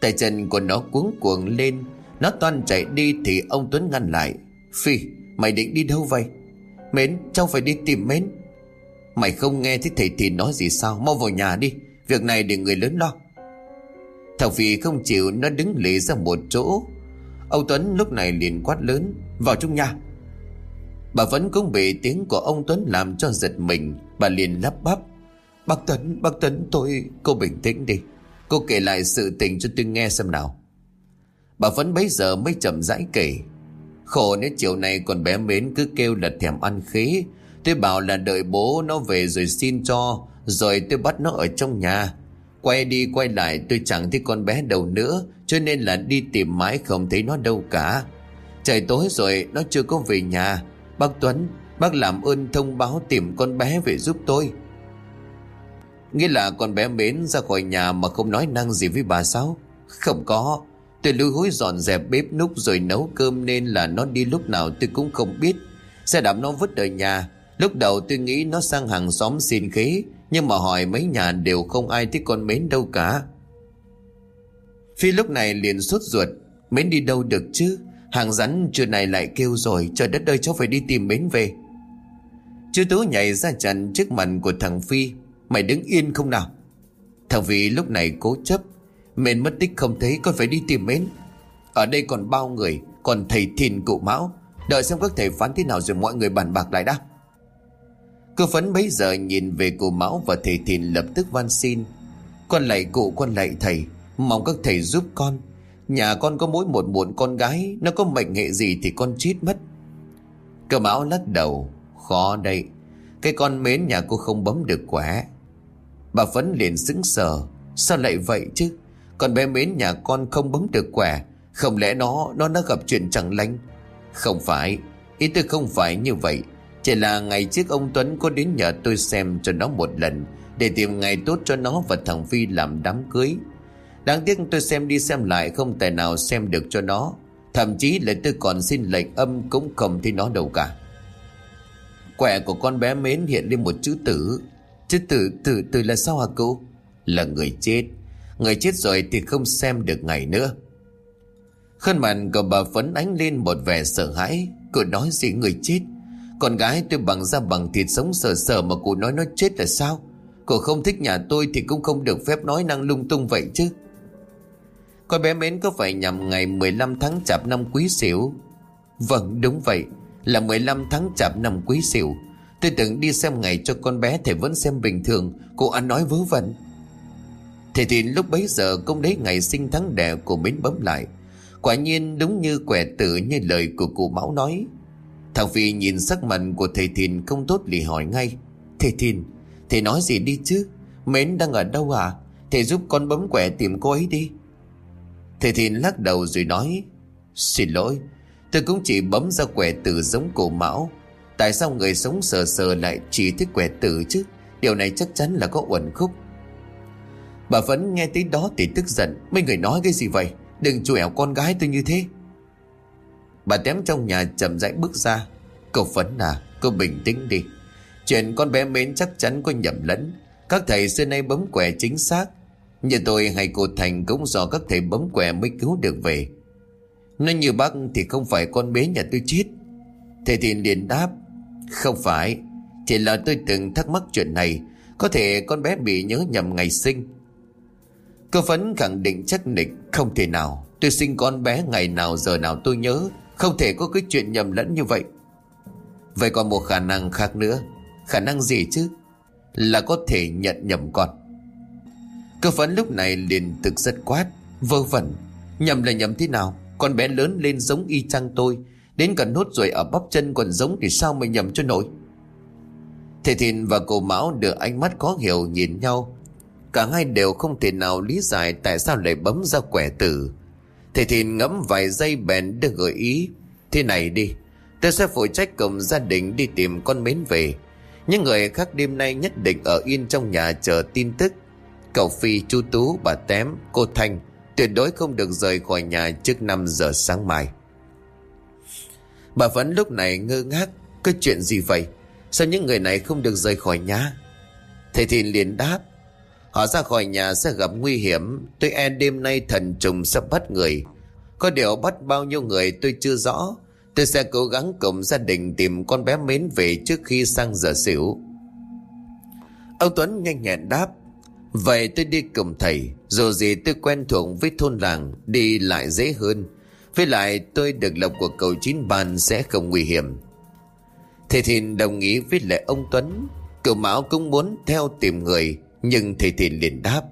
S1: Tay chân của nó cuống cuồng lên. Nó toan chạy đi thì ông Tuấn ngăn lại. Phi, mày định đi đâu vậy? Mến, cháu phải đi tìm Mến. Mày không nghe thấy thầy thì nói gì sao? Mau vào nhà đi Việc này để người lớn lo. Thằng Phi không chịu Nó đứng lì ra một chỗ. Ông Tuấn lúc này liền quát lớn Vào trong nhà. Bà vẫn cũng bị tiếng của ông Tuấn làm cho giật mình. Bà liền lắp bắp Bác Tuấn, bác Tuấn tôi Cô bình tĩnh đi. Cô kể lại sự tình cho tôi nghe xem nào. Bà vẫn bấy giờ mới chậm rãi kể. Khổ nếu chiều nay còn bé mến cứ kêu là thèm ăn khí Tôi bảo là đợi bố nó về rồi xin cho, Rồi tôi bắt nó ở trong nhà. Quay đi quay lại, tôi chẳng thấy con bé đâu nữa, Cho nên là đi tìm mãi không thấy nó đâu cả. Trời tối rồi, nó chưa có về nhà. Bác Tuấn, Bác làm ơn thông báo tìm con bé về giúp tôi. Nghĩa là con bé mến ra khỏi nhà mà không nói năng gì với bà sao Không có. Tôi lưu hối dọn dẹp bếp núc rồi nấu cơm nên là nó đi lúc nào tôi cũng không biết. Xe đạp nó vứt ở nhà. Lúc đầu tôi nghĩ nó sang hàng xóm xin khế, Nhưng mà hỏi mấy nhà đều không ai thích con mến đâu cả. Phi lúc này liền sốt ruột, Mến đi đâu được chứ? Hàng rắn trưa này lại kêu rồi, Trời đất ơi, cháu phải đi tìm Mến về. Chú Tú nhảy ra chặn trước mặt của thằng Phi, Mày đứng yên không nào? Thằng Phi lúc này cố chấp Mến mất tích không thấy con phải đi tìm Mến. Ở đây còn bao người, Còn thầy thìn cụ mão. Đợi xem các thầy phán thế nào rồi mọi người bàn bạc lại đã. Cơ phấn bấy giờ nhìn về cụ mão và thầy thìn lập tức van xin. Con lạy cụ, con lạy thầy. Mong các thầy giúp con. Nhà con có mỗi một muộn con gái. Nó có mệnh hệ gì thì con chết mất. Cơ mão lắc đầu. Khó đây Cái con mến nhà cô không bấm được quá. Bà Phấn liền sững sờ. Sao lại vậy chứ? Con bé mến nhà con không bấm được quẻ. Không lẽ nó Nó đã gặp chuyện chẳng lành? Không phải. Ý tôi không phải như vậy. Chỉ là ngày trước ông Tuấn có đến nhờ tôi xem cho nó một lần Để tìm ngày tốt cho nó và thằng Phi làm đám cưới. Đáng tiếc tôi xem đi xem lại không tài nào xem được cho nó. Thậm chí là tôi còn xin lệnh âm cũng không thấy nó đâu cả. Quẻ của con bé mến hiện lên một chữ tử. Chữ tử, tử, tử là sao hả cô? Là người chết. Người chết rồi thì không xem được ngày nữa. Khuôn mặt của bà Phấn ánh lên một vẻ sợ hãi. Cô nói gì người chết? Con gái tôi bằng da bằng thịt sống sờ sờ Mà cô nói nó chết là sao? Cô không thích nhà tôi thì cũng không được phép nói năng lung tung vậy chứ. Con bé Mến có phải nhằm ngày 15 tháng chạp năm quý sửu? Vâng đúng vậy. Là 15 tháng chạp năm quý sửu. Tôi từng đi xem ngày cho con bé Thì vẫn xem bình thường. Cô ăn nói vớ vẩn. Thì thì lúc bấy giờ công đấy ngày sinh tháng đẻ của Mến bấm lại. Quả nhiên đúng như quẻ tử như lời của cụ Mão nói. Thằng Phi nhìn sắc mặt của thầy Thìn không tốt lì hỏi ngay. Thầy Thìn, Thầy nói gì đi chứ? Mến đang ở đâu à? Thầy giúp con bấm quẻ tìm cô ấy đi. Thầy Thìn lắc đầu rồi nói. Xin lỗi, Tôi cũng chỉ bấm ra quẻ tử giống cổ mão Tại sao người sống sờ sờ lại chỉ thích quẻ tử chứ? Điều này chắc chắn là có uẩn khúc. Bà vẫn nghe tới đó thì tức giận. Mấy người nói cái gì vậy? Đừng chủ ẻo con gái tôi như thế. Bà tém trong nhà chậm rãi bước ra. Cậu Phấn à Cô bình tĩnh đi. Chuyện con bé mến chắc chắn có nhầm lẫn. Các thầy xưa nay bấm quẻ chính xác. Như tôi hay cô Thành cũng do các thầy bấm quẻ mới cứu được về. Nói như bác thì không phải con bé nhà tôi chết. Thầy thì liền đáp, Không phải. Chỉ là tôi từng thắc mắc chuyện này. Có thể con bé bị nhớ nhầm ngày sinh. Cô Phấn khẳng định chắc nịch Không thể nào. Tôi sinh con bé, ngày nào giờ nào tôi nhớ. Không thể có cái chuyện nhầm lẫn như vậy. Vậy còn một khả năng khác nữa. Khả năng gì chứ? Là có thể nhận nhầm con. Cơ phấn lúc này liền thực rất quát, Vơ vẩn. Nhầm là nhầm thế nào? Con bé lớn lên giống y chang tôi. Đến gần hốt ruồi ở bắp chân còn giống Thì sao mà nhầm cho nổi? Thầy Thìn và cô Mão đưa ánh mắt có hiểu nhìn nhau. Cả hai đều không thể nào lý giải Tại sao lại bấm ra quẻ tử. Thầy Thìn ngẫm vài giây bèn đưa gợi ý Thế này đi Tôi sẽ phụ trách cùng gia đình đi tìm con mến về. Những người khác đêm nay nhất định ở yên trong nhà chờ tin tức. Cậu Phi, chú Tú, bà Tém, cô Thanh Tuyệt đối không được rời khỏi nhà trước 5 giờ sáng mai. Bà vẫn lúc này ngơ ngác Cái chuyện gì vậy? Sao những người này không được rời khỏi nhà? Thầy Thìn liền đáp Họ ra khỏi nhà sẽ gặp nguy hiểm. Tôi e đêm nay thần trùng sẽ bắt người. Có điều bắt bao nhiêu người tôi chưa rõ. Tôi sẽ cố gắng cùng gia đình tìm con bé mến về trước khi sang giờ xỉu. Ông Tuấn nhanh nhẹn đáp, Vậy tôi đi cùng thầy. Dù gì tôi quen thuộc với thôn làng, Đi lại dễ hơn. Với lại tôi được lộc của cầu chín bàn Sẽ không nguy hiểm. Thầy Thìn đồng ý với lại ông Tuấn. Cậu Mão cũng muốn theo tìm người. Nhưng thầy Thìn liền đáp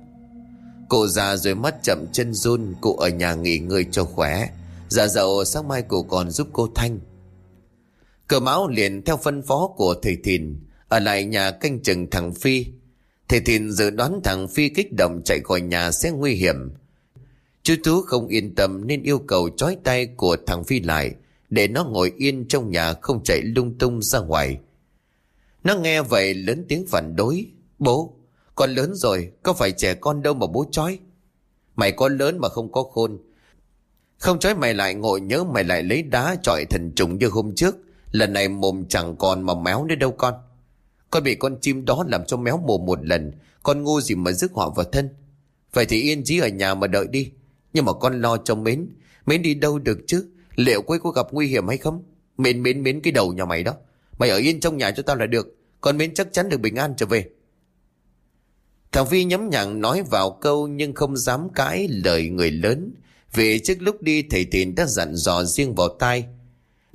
S1: Cô già rồi mắt chậm chân run Cô ở nhà nghỉ ngơi cho khỏe Dạ dậu sáng mai cô còn giúp cô Thanh Cờ máu liền theo phân phó của thầy Thìn Ở lại nhà canh chừng thằng Phi Thầy Thìn dự đoán thằng Phi kích động chạy khỏi nhà sẽ nguy hiểm. Chú Tú không yên tâm nên yêu cầu trói tay của thằng Phi lại để nó ngồi yên trong nhà không chạy lung tung ra ngoài. Nó nghe vậy lớn tiếng phản đối. Bố, con lớn rồi, có phải trẻ con đâu mà bố chói Mày con lớn mà không có khôn. Không chói mày lại ngồi nhớ mày lại lấy đá chọi thần trùng như hôm trước. Lần này mồm chẳng còn mà méo nữa đâu con. Con bị con chim đó làm cho méo mồm một lần. Con ngu gì mà rước họ vào thân. Vậy thì yên chí ở nhà mà đợi đi. Nhưng mà con lo cho Mến. Mến đi đâu được chứ? Liệu quê có gặp nguy hiểm hay không? Mến mến mến cái đầu nhà mày đó. Mày ở yên trong nhà cho tao là được. Con Mến chắc chắn được bình an trở về. Thằng Phi nhắm nhặng nói vào câu Nhưng không dám cãi lời người lớn Vì trước lúc đi thầy Thìn đã dặn dò riêng vào tai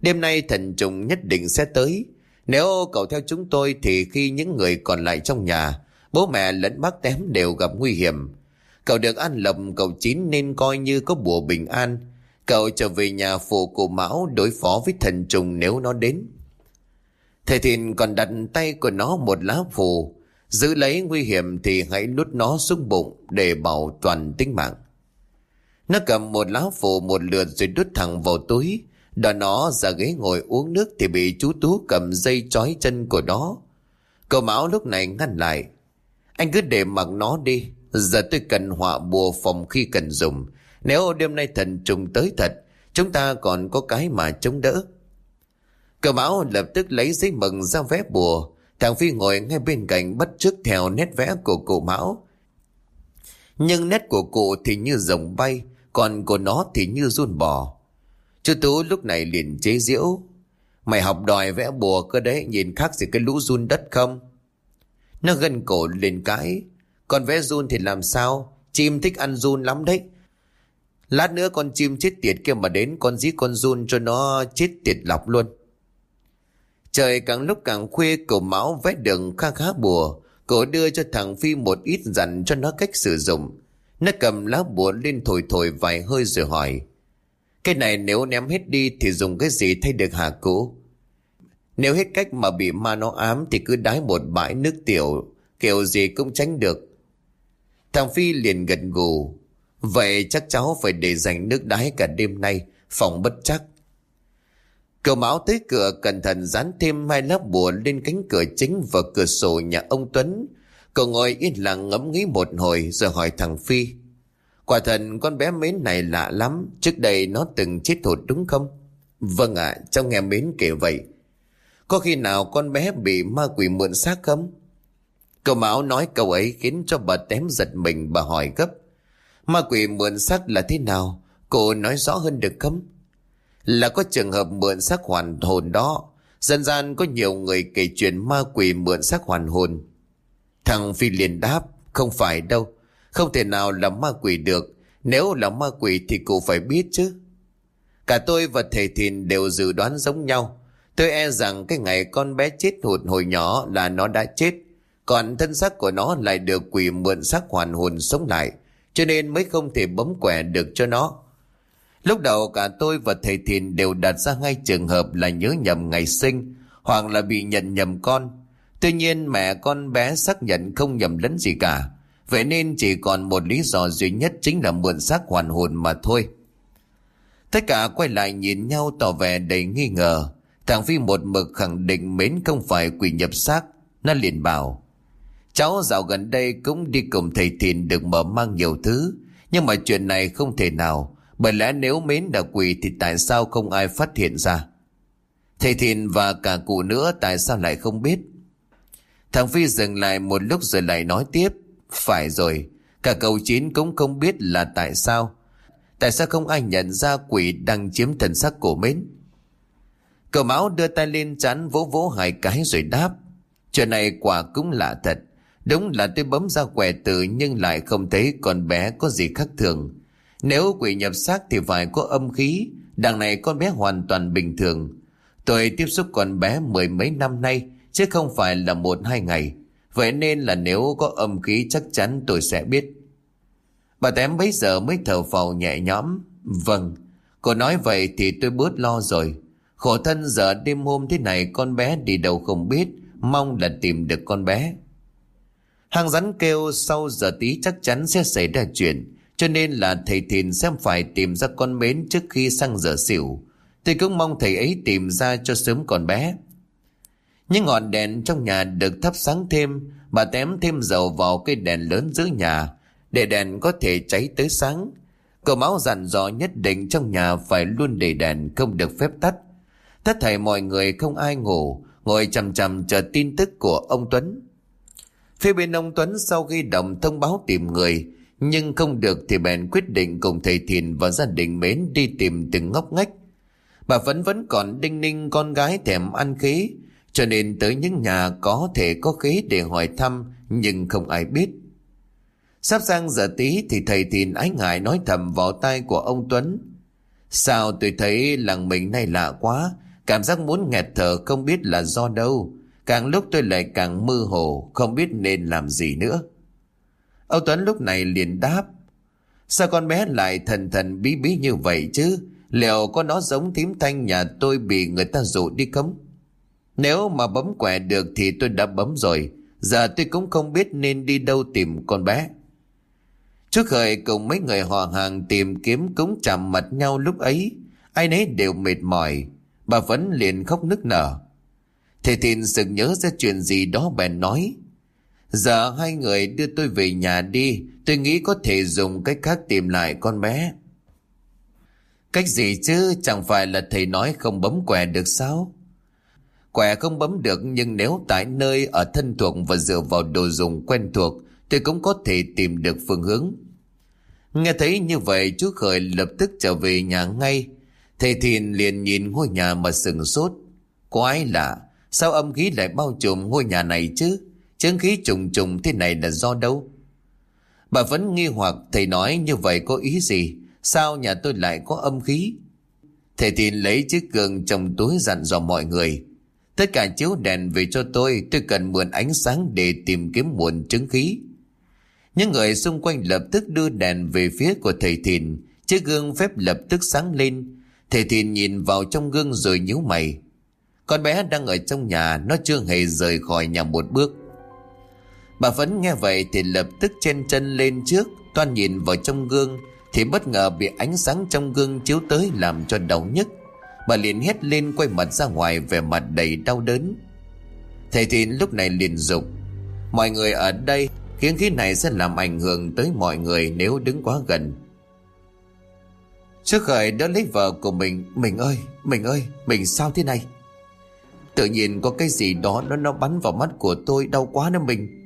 S1: Đêm nay thần trùng nhất định sẽ tới nếu cậu theo chúng tôi thì khi những người còn lại trong nhà, bố mẹ lẫn bác tém đều gặp nguy hiểm. Cậu được an lầm cậu chín nên coi như có bùa bình an. Cậu trở về nhà phụ cụ Mão đối phó với thần trùng nếu nó đến. Thầy Thìn còn đặt tay của nó một lá phù. Giữ lấy nguy hiểm thì hãy nút nó xuống bụng để bảo toàn tính mạng. Nó cầm một lá phủ một lượt rồi đút thẳng vào túi. Đoàn nó ra ghế ngồi uống nước thì bị chú Tú cầm dây trói chân của nó. Cậu Mão lúc này ngăn lại. Anh cứ để mặc nó đi. Giờ tôi cần họa bùa phòng khi cần dùng. Nếu đêm nay thần trùng tới thật, chúng ta còn có cái mà chống đỡ. Cậu Mão lập tức lấy giấy mừng ra vé bùa. Thằng Phi ngồi ngay bên cạnh bắt chước theo nét vẽ của cụ Mão. Nhưng nét của cụ thì như rồng bay, còn của nó thì như run bò. Chú Tú lúc này liền chế giễu. Mày học đòi vẽ bùa cơ đấy, nhìn khác gì cái lũ run đất không? Nó gần cổ liền cái. Còn vẽ run thì làm sao? Chim thích ăn run lắm đấy. Lát nữa con chim chết tiệt kia mà đến con dí con run cho nó chết tiệt lọc luôn. Trời càng lúc càng khuya cậu máu vẽ đường kha khá bùa. Cậu đưa cho thằng Phi một ít dặn cho nó cách sử dụng. Nó cầm lá bùa lên thổi thổi vài hơi rồi hỏi. Cái này nếu ném hết đi thì dùng cái gì thay được hả cũ? Nếu hết cách mà bị ma nó ám thì cứ đái một bãi nước tiểu, kiểu gì cũng tránh được. Thằng Phi liền gật gù. Vậy chắc cháu phải để dành nước đái cả đêm nay, phòng bất chắc. Cậu máu tới cửa cẩn thận dán thêm hai lớp bùa lên cánh cửa chính và cửa sổ nhà ông Tuấn. Cậu ngồi yên lặng ngẫm nghĩ một hồi rồi hỏi thằng Phi. Quả thật con bé mến này lạ lắm Trước đây nó từng chết thụt đúng không Vâng ạ à, cháu nghe mến kể vậy Có khi nào con bé bị ma quỷ mượn xác không Cậu Mão nói câu ấy khiến cho bà tém giật mình bà hỏi gấp Ma quỷ mượn xác là thế nào Cô nói rõ hơn được không là có trường hợp mượn xác hoàn hồn đó Dân gian có nhiều người kể chuyện ma quỷ mượn xác hoàn hồn Thằng Phi liền đáp, Không phải đâu, không thể nào là ma quỷ được Nếu là ma quỷ thì cụ phải biết chứ. Cả tôi và thầy Thìn đều dự đoán giống nhau. Tôi e rằng cái ngày con bé chết hụt hồi nhỏ là nó đã chết. Còn thân xác của nó lại được quỷ mượn xác hoàn hồn sống lại. Cho nên mới không thể bấm quẻ được cho nó. Lúc đầu cả tôi và thầy Thìn đều đặt ra ngay trường hợp là nhớ nhầm ngày sinh, hoặc là bị nhận nhầm con. Tuy nhiên mẹ con bé xác nhận không nhầm lẫn gì cả. Vậy nên chỉ còn một lý do duy nhất chính là mượn xác hoàn hồn mà thôi. Tất cả quay lại nhìn nhau tỏ vẻ đầy nghi ngờ. Thằng Phi một mực khẳng định mến không phải quỷ nhập xác. Nó liền bảo. Cháu dạo gần đây cũng đi cùng thầy Thìn được mở mang nhiều thứ. Nhưng mà chuyện này không thể nào. Bởi lẽ nếu mến là quỷ thì tại sao không ai phát hiện ra? Thầy Thìn và cả cụ nữa tại sao lại không biết? Thằng Phi dừng lại một lúc rồi lại nói tiếp. Phải rồi, cả cậu Chín cũng không biết là tại sao. Tại sao không ai nhận ra quỷ đang chiếm thần sắc của mến? Cậu Mão đưa tay lên chán vỗ vỗ hai cái rồi đáp. Chuyện này quả cũng lạ thật. Đúng là tôi bấm ra quẻ tử nhưng lại không thấy con bé có gì khác thường. Nếu quỷ nhập xác thì phải có âm khí. Đằng này con bé hoàn toàn bình thường. Tôi tiếp xúc con bé mười mấy năm nay chứ không phải là một hai ngày. Vậy nên là nếu có âm khí chắc chắn tôi sẽ biết. Bà tém bấy giờ mới thở phào nhẹ nhõm. Vâng, cô nói vậy thì tôi bớt lo rồi. Khổ thân giờ đêm hôm thế này con bé đi đâu không biết, mong là tìm được con bé. Hàng rắn kêu sau giờ tí chắc chắn sẽ xảy ra chuyện, cho nên là thầy Thìn xem phải tìm ra con mến trước khi sang giờ xỉu. Tôi cũng mong thầy ấy tìm ra cho sớm con bé. Những ngọn đèn trong nhà được thắp sáng thêm, bà tém thêm dầu vào cây đèn lớn giữa nhà, để đèn có thể cháy tới sáng. Cậu máu dặn dò nhất định trong nhà phải luôn để đèn không được phép tắt. Tất thảy mọi người không ai ngủ, ngồi chầm chầm chờ tin tức của ông Tuấn. Phía bên ông Tuấn sau khi đồng thông báo tìm người, nhưng không được thì bèn quyết định cùng thầy Thìn và gia đình mến đi tìm từng ngóc ngách. Bà vẫn vẫn còn đinh ninh con gái thèm ăn khế, cho nên tới những nhà có thể có khế để hỏi thăm nhưng không ai biết. Sắp sang giờ tí thì thầy Thìn ái ngại nói thầm vào tai của ông Tuấn. Sao tôi thấy làng mình này lạ quá, cảm giác muốn nghẹt thở không biết là do đâu. Càng lúc tôi lại càng mơ hồ, không biết nên làm gì nữa. Âu Tuấn lúc này liền đáp. Sao con bé lại thần thần bí bí như vậy chứ? Liệu có nó giống thím thanh nhà tôi bị người ta dụ đi không? Nếu mà bấm quẻ được thì tôi đã bấm rồi. Giờ tôi cũng không biết nên đi đâu tìm con bé. Chú Khởi cùng mấy người họ hàng tìm kiếm cũng chạm mặt nhau lúc ấy. Ai nấy đều mệt mỏi. Bà vẫn liền khóc nức nở. Thầy Thìn sực nhớ ra chuyện gì đó bèn nói. Giờ hai người đưa tôi về nhà đi. Tôi nghĩ có thể dùng cách khác tìm lại con bé. Cách gì chứ chẳng phải là thầy nói không bấm quẻ được sao? Quẻ không bấm được nhưng nếu tại nơi ở thân thuộc và dựa vào đồ dùng quen thuộc thì cũng có thể tìm được phương hướng. Nghe thấy như vậy chú Khởi lập tức trở về nhà ngay. Thầy Thìn liền nhìn ngôi nhà mà sừng sốt. Quái lạ, sao âm khí lại bao trùm ngôi nhà này chứ? Chứng khí trùng trùng thế này là do đâu? Bà vẫn nghi hoặc thầy nói như vậy có ý gì? Sao nhà tôi lại có âm khí? Thầy Thìn lấy chiếc cường trong túi dặn dò mọi người. Tất cả chiếu đèn về cho tôi, tôi cần mượn ánh sáng để tìm kiếm nguồn chứng khí. Những người xung quanh lập tức đưa đèn về phía của thầy Thìn. Chiếc gương phép lập tức sáng lên. Thầy Thìn nhìn vào trong gương rồi nhíu mày. Con bé đang ở trong nhà, nó chưa hề rời khỏi nhà một bước. Bà vẫn nghe vậy thì lập tức chen chân lên trước, toan nhìn vào trong gương, thì bất ngờ bị ánh sáng trong gương chiếu tới làm cho đau nhức. Bà liền hét lên quay mặt ra ngoài vẻ mặt đầy đau đớn. Thầy Thìn lúc này liền dục Mọi người ở đây Khiến khí này sẽ làm ảnh hưởng tới mọi người nếu đứng quá gần Trước khởi đã lấy vợ của mình Mình ơi, mình ơi, mình sao thế này Tự nhiên có cái gì đó nó nó bắn vào mắt của tôi đau quá đó mình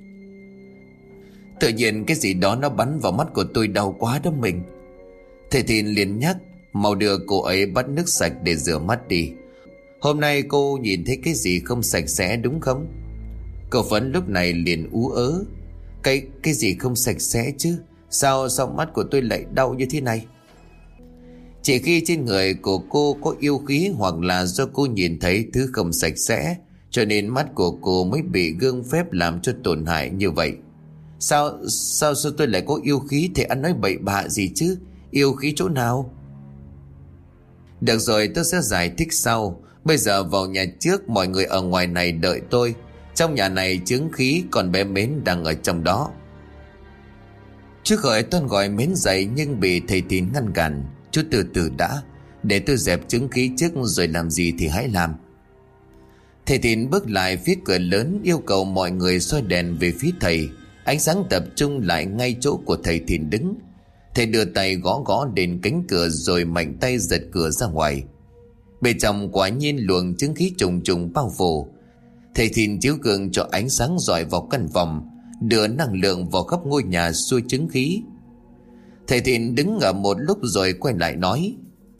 S1: Tự nhiên cái gì đó nó bắn vào mắt của tôi đau quá đó mình. Thầy Thìn liền nhắc, Mau đưa cô ấy bắt nước sạch để rửa mắt đi. Hôm nay cô nhìn thấy cái gì không sạch sẽ đúng không? Cậu Phấn lúc này liền ú ớ. Cái cái gì không sạch sẽ chứ? Sao sao mắt của tôi lại đau như thế này? Chỉ khi trên người của cô có yêu khí Hoặc là do cô nhìn thấy thứ không sạch sẽ, Cho nên mắt của cô mới bị gương phép làm cho tổn hại như vậy. Sao sao sao tôi lại có yêu khí? Thì anh nói bậy bạ gì chứ? Yêu khí chỗ nào? Được rồi, tôi sẽ giải thích sau. Bây giờ vào nhà trước, Mọi người ở ngoài này đợi tôi. Trong nhà này chứng khí, Còn bé Mến đang ở trong đó. Trước khởi tôi gọi Mến dậy, Nhưng bị thầy tín ngăn cản. Chú từ từ đã, Để tôi dẹp chứng khí trước, rồi làm gì thì hãy làm. Thầy tín bước lại phía cửa lớn, Yêu cầu mọi người soi đèn về phía thầy. Ánh sáng tập trung lại ngay chỗ của thầy Thìn đứng Thầy đưa tay gõ gõ đến cánh cửa rồi mạnh tay giật cửa ra ngoài. Bên trong quả nhiên luồng chứng khí trùng trùng bao phủ. Thầy Thìn chiếu cường cho ánh sáng dọi vào căn phòng, đưa năng lượng vào khắp ngôi nhà xuôi chứng khí. Thầy Thìn đứng ở một lúc rồi quay lại nói,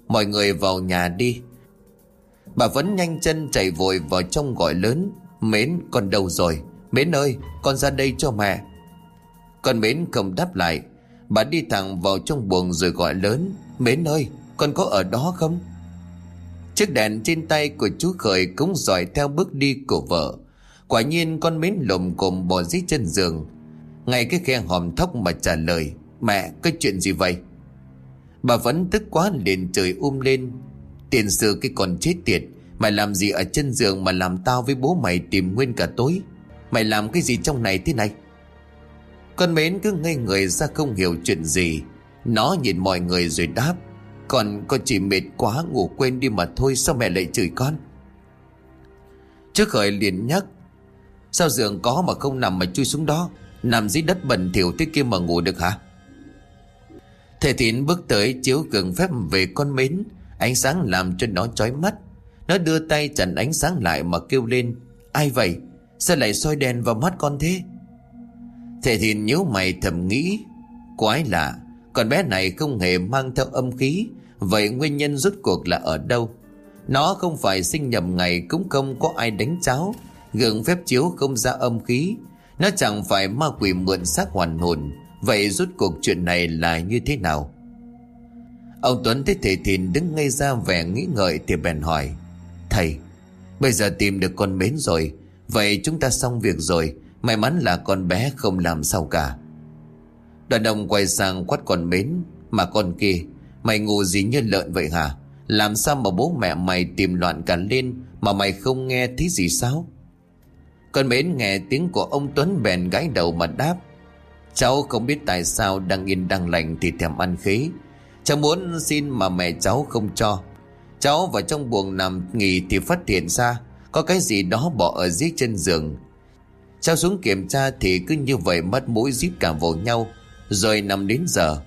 S1: mọi người vào nhà đi. Bà vẫn nhanh chân chạy vội vào trong gọi lớn, Mến con đâu rồi? Mến ơi, con ra đây cho mẹ. Con Mến không đáp lại, Bà đi thẳng vào trong buồng rồi gọi lớn Mến ơi con có ở đó không? Chiếc đèn trên tay của chú Khởi cũng dõi theo bước đi của vợ. Quả nhiên con mến lồm cồm bò dưới chân giường. Ngay cái khe hòm thóc mà trả lời Mẹ cái chuyện gì vậy? Bà vẫn tức quá liền trời um lên. Tiền sư cái con chết tiệt Mày làm gì ở chân giường mà làm tao với bố mày tìm nguyên cả tối? Mày làm cái gì trong này thế này? Con mến cứ ngây người ra không hiểu chuyện gì. Nó nhìn mọi người rồi đáp Còn con chỉ mệt quá, ngủ quên đi mà thôi, Sao mẹ lại chửi con? Trước khởi liền nhắc, Sao giường có mà không nằm mà chui xuống đó? Nằm dưới đất bẩn thỉu thế kia mà ngủ được hả? Thầy thín bước tới chiếu cường phép về con mến, Ánh sáng làm cho nó chói mắt. Nó đưa tay chặn ánh sáng lại mà kêu lên, Ai vậy? Sao lại soi đèn vào mắt con thế? Thầy Thìn nhíu mày thầm nghĩ, Quái lạ, Con bé này không hề mang theo âm khí, Vậy nguyên nhân rút cuộc là ở đâu? Nó không phải sinh nhầm ngày Cũng không có ai đánh cháo, Gượng phép chiếu không ra âm khí. Nó chẳng phải ma quỷ mượn xác hoàn hồn, Vậy rút cuộc chuyện này là như thế nào? Ông Tuấn thấy thầy Thìn đứng ngay ra vẻ nghĩ ngợi Thì bèn hỏi, Thầy, Bây giờ tìm được con mến rồi, Vậy chúng ta xong việc rồi May mắn là con bé không làm sao cả. Đoàn ông quay sang quát con mến, Mà con kia, Mày ngu gì như lợn vậy hả? Làm sao mà bố mẹ mày tìm loạn cả lên Mà mày không nghe thấy gì sao? Con mến nghe tiếng của ông Tuấn bèn gái đầu mà đáp, Cháu không biết tại sao đang yên đang lành thì thèm ăn khí Cháu muốn xin mà mẹ cháu không cho. Cháu vào trong buồng nằm nghỉ thì phát hiện ra Có cái gì đó bỏ ở dưới chân giường trao xuống kiểm tra thì cứ như vậy mất mũi díp cả vào nhau. Rồi nằm đến giờ,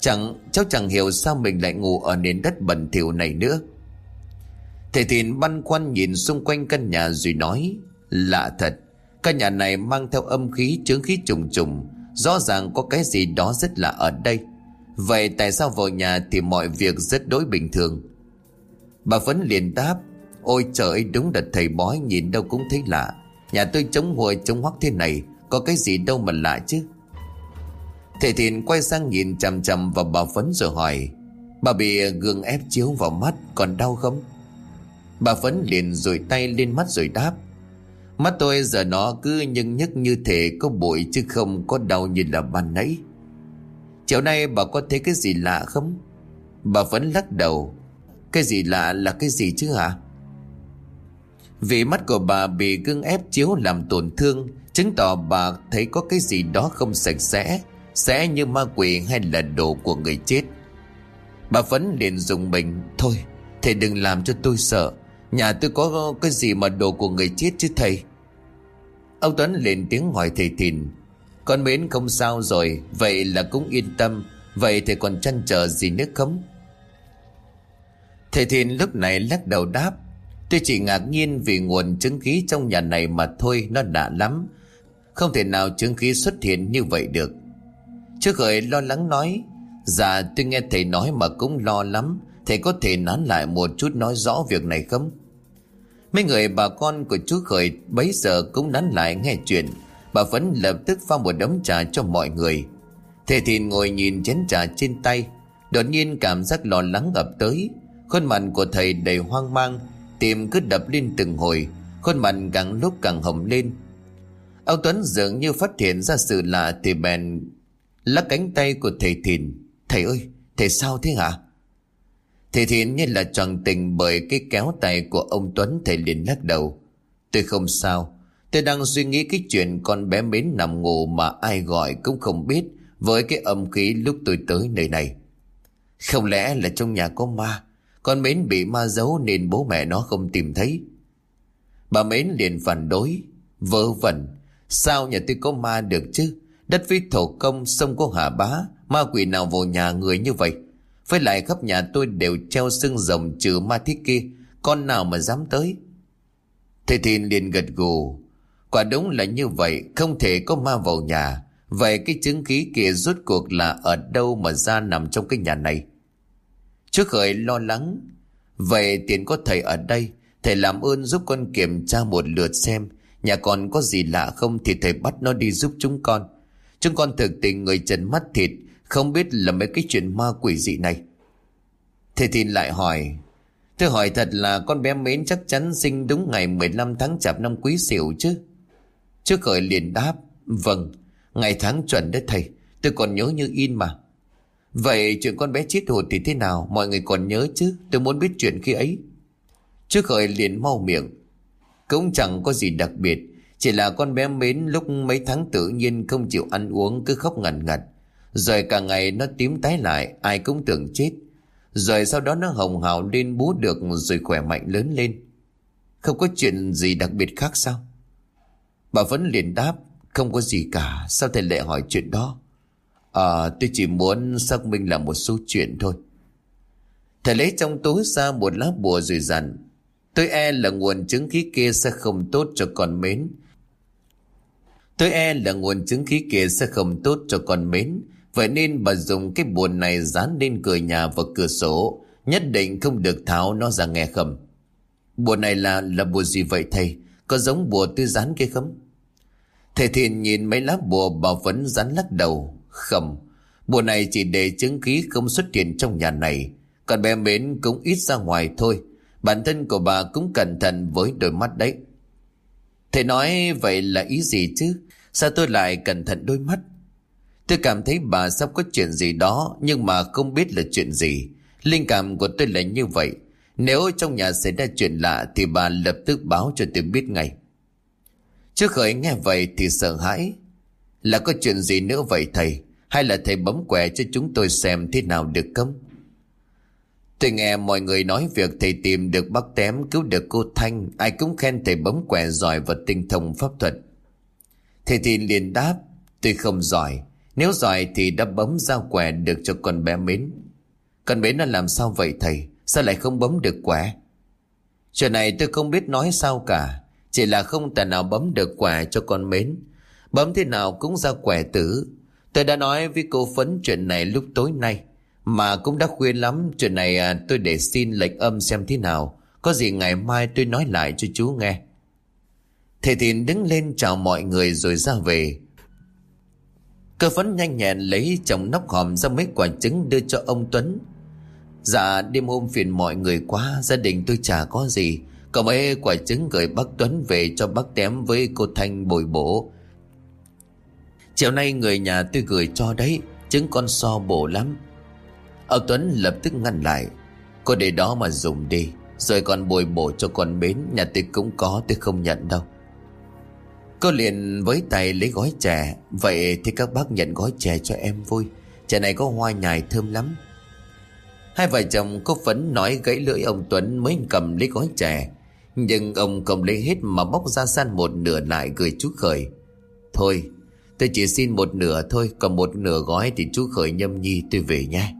S1: Chẳng, Cháu chẳng hiểu sao mình lại ngủ ở nền đất bẩn thỉu này nữa. Thầy Thìn băn khoăn nhìn xung quanh căn nhà rồi nói, Lạ thật, Căn nhà này mang theo âm khí, chướng khí trùng trùng. Rõ ràng có cái gì đó rất lạ ở đây. Vậy tại sao vào nhà thì mọi việc rất đối bình thường? Bà Phấn liền đáp, Ôi trời, đúng là thầy bói nhìn đâu cũng thấy lạ. Nhà tôi chống hồi chống hoắc thế này, Có cái gì đâu mà lạ chứ Thầy Thìn quay sang nhìn chằm chằm vào bà Phấn rồi hỏi, Bà bị gương ép chiếu vào mắt, còn đau không? Bà Phấn liền rồi tay lên mắt rồi đáp, Mắt tôi giờ nó cứ nhưng nhức như thể có bụi chứ không có đau như là ban nãy Chiều nay bà có thấy cái gì lạ không? Bà Phấn lắc đầu, Cái gì lạ là cái gì chứ hả? Vì mắt của bà bị gương ép chiếu làm tổn thương, Chứng tỏ bà thấy có cái gì đó không sạch sẽ Sẽ như ma quỷ hay là đồ của người chết. Bà Phấn liền dùng mình, Thôi, thầy đừng làm cho tôi sợ. Nhà tôi có cái gì mà đồ của người chết chứ thầy? Ông Tuấn lên tiếng hỏi thầy Thìn, Con mến, không sao rồi, Vậy là cũng yên tâm. Vậy thầy còn chăn trở gì nữa không? Thầy Thìn lúc này lắc đầu đáp Tôi chỉ ngạc nhiên vì nguồn chứng khí trong nhà này mà thôi, nó đã lắm. Không thể nào chứng khí xuất hiện như vậy được. Trước khởi lo lắng nói. Dạ tôi nghe thầy nói mà cũng lo lắm. Thầy có thể nán lại một chút nói rõ việc này không? Mấy người bà con của chú Khởi bấy giờ cũng nán lại nghe chuyện. Bà Phấn lập tức pha một đống trà cho mọi người. Thầy Thìn ngồi nhìn chén trà trên tay Đột nhiên cảm giác lo lắng ập tới Khuôn mặt của thầy đầy hoang mang Tim cứ đập lên từng hồi, Khuôn mặt càng lúc càng hồng lên. Ông Tuấn dường như phát hiện ra sự lạ Thì bèn lắc cánh tay của thầy Thìn. Thầy ơi, thầy sao thế hả? Thầy Thìn như là tròn tình Bởi cái kéo tay của ông Tuấn, Thầy liền lắc đầu. Tôi không sao, Tôi đang suy nghĩ cái chuyện con bé mến nằm ngủ Mà ai gọi cũng không biết Với cái âm khí lúc tôi tới nơi này. Không lẽ là trong nhà có ma? Con mến bị ma giấu Nên bố mẹ nó không tìm thấy. Bà mến liền phản đối, Vớ vẩn. Sao nhà tôi có ma được chứ? Đất với thổ công, sông có hà bá. Ma quỷ nào vào nhà người như vậy? Với lại khắp nhà tôi đều treo xương rồng trừ ma thiết kia. Con nào mà dám tới? Thầy Thìn liền gật gù. Quả đúng là như vậy, Không thể có ma vào nhà. Vậy cái chứng khí kia rốt cuộc là Ở đâu mà ra nằm trong cái nhà này? Chú khởi lo lắng, Vậy tiền có thầy ở đây, Thầy làm ơn giúp con kiểm tra một lượt xem, Nhà con có gì lạ không Thì thầy bắt nó đi giúp chúng con. Chúng con thực tình người trần mắt thịt, Không biết là mấy cái chuyện ma quỷ dị này. Thầy Thìn lại hỏi Tôi hỏi thật là con bé mến chắc chắn sinh đúng ngày 15 tháng chạp năm quý sửu chứ? Chú khởi liền đáp Vâng Ngày tháng chuẩn đấy thầy, Tôi còn nhớ như in mà. Vậy chuyện con bé chết hụt thì thế nào? Mọi người còn nhớ chứ? Tôi muốn biết chuyện khi ấy. Trước khởi liền mau miệng. Cũng chẳng có gì đặc biệt. Chỉ là con bé mến lúc mấy tháng tự nhiên Không chịu ăn uống, cứ khóc ngặt ngặt. Rồi cả ngày nó tím tái lại, Ai cũng tưởng chết. Rồi sau đó nó hồng hào lên bú được Rồi khỏe mạnh lớn lên. Không có chuyện gì đặc biệt khác sao? Bà vẫn liền đáp, Không có gì cả. Sao thầy lại hỏi chuyện đó? À tôi chỉ muốn xác minh là một số chuyện thôi. Thầy lấy trong túi ra một lá bùa rồi dặn, Tôi e là nguồn chứng khí kia sẽ không tốt cho con mến. Tôi e là nguồn chứng khí kia sẽ không tốt cho con mến, Vậy nên bà dùng cái bùa này dán lên cửa nhà và cửa sổ, Nhất định không được tháo nó ra nghe khẩm Bùa này là là bùa gì vậy thầy? Có giống bùa tôi dán kia không? Thầy thiền nhìn mấy lá bùa bà vẫn dán lắc đầu. Không mùa này chỉ để chứng khí không xuất hiện trong nhà này. Còn bé mến cũng ít ra ngoài thôi. Bản thân của bà cũng cẩn thận với đôi mắt đấy. Thầy nói vậy là ý gì chứ? Sao tôi lại cẩn thận đôi mắt? Tôi cảm thấy bà sắp có chuyện gì đó, Nhưng mà không biết là chuyện gì. Linh cảm của tôi là như vậy. Nếu trong nhà xảy ra chuyện lạ Thì bà lập tức báo cho tôi biết ngay. Trước khởi nghe vậy thì sợ hãi. Là có chuyện gì nữa vậy, thầy? Hay là thầy bấm quẻ cho chúng tôi xem thế nào được không? Tôi nghe mọi người nói việc thầy tìm được bác tém cứu được cô Thanh. Ai cũng khen thầy bấm quẻ giỏi và tinh thông pháp thuật. Thầy thì liền đáp, Tôi không giỏi. Nếu giỏi thì đã bấm ra quẻ được cho con bé mến. Con bé nó làm sao vậy, thầy? Sao lại không bấm được quẻ Chuyện này tôi không biết nói sao cả. Chỉ là không thể nào bấm được quẻ cho con mến. Bấm thế nào cũng ra quẻ tử. Tôi đã nói với cô Phấn chuyện này lúc tối nay mà cũng đã khuyên lắm Chuyện này à, tôi để xin lệnh âm xem thế nào. Có gì ngày mai tôi nói lại cho chú nghe. Thầy Thìn đứng lên chào mọi người rồi ra về. Cơ phấn nhanh nhẹn lấy chồng nóc hòm ra mấy quả trứng đưa cho ông Tuấn. Dạ đêm hôm phiền mọi người quá Gia đình tôi chả có gì. Cậu ấy quả trứng gửi bác Tuấn về cho bác tém với cô Thanh bồi bổ. Chiều nay người nhà tôi gửi cho đấy, Trứng con so bổ lắm. Ông Tuấn lập tức ngăn lại. Cô để đó mà dùng đi, Rồi còn bồi bổ cho con bến, Nhà tôi cũng có, tôi không nhận đâu. Cô liền với tay lấy gói chè. Vậy thì các bác nhận gói chè cho em vui. Chè này có hoa nhài thơm lắm. Hai vợ chồng có phấn nói gãy lưỡi ông Tuấn mới cầm lấy gói chè. Nhưng ông cầm lấy hết mà bóc ra san một nửa lại gửi chú Khởi. Thôi tôi chỉ xin một nửa thôi, Còn một nửa gói thì chú Khởi nhâm nhi tôi về nhé.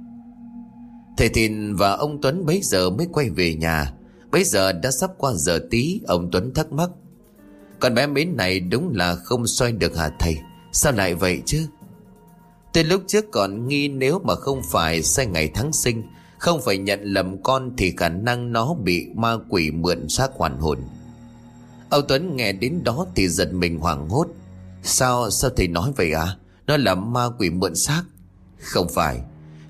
S1: Thầy Thìn và ông Tuấn bấy giờ mới quay về nhà. Bấy giờ đã sắp qua giờ tí, Ông Tuấn thắc mắc. Con bé mến này đúng là không xoay được hả thầy? Sao lại vậy chứ? Từ lúc trước còn nghi nếu mà không phải sai ngày tháng sinh, Không phải nhận lầm con Thì khả năng nó bị ma quỷ mượn xác hoàn hồn. Ông Tuấn nghe đến đó thì giật mình hoảng hốt. Sao sao thầy nói vậy à Nó là ma quỷ mượn xác. Không phải.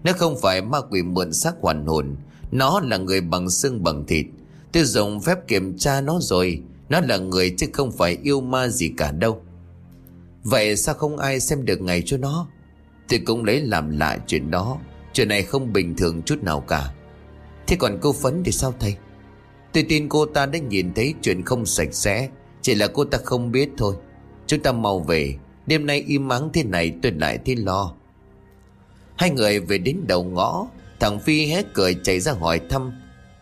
S1: Nó không phải ma quỷ mượn xác hoàn hồn. Nó là người bằng xương bằng thịt. Tôi dùng phép kiểm tra nó rồi. Nó là người chứ không phải yêu ma gì cả đâu. Vậy sao không ai xem được ngày cho nó? Tôi cũng lấy làm lạ chuyện đó. Chuyện này không bình thường chút nào cả. Thế còn cô Phấn thì sao thầy? Tôi tin cô ta đã nhìn thấy chuyện không sạch sẽ. Chỉ là cô ta không biết thôi. Chúng ta mau về. Đêm nay im mắng thế này tôi lại thấy lo. Hai người về đến đầu ngõ. Thằng Phi hé cười chạy ra hỏi thăm.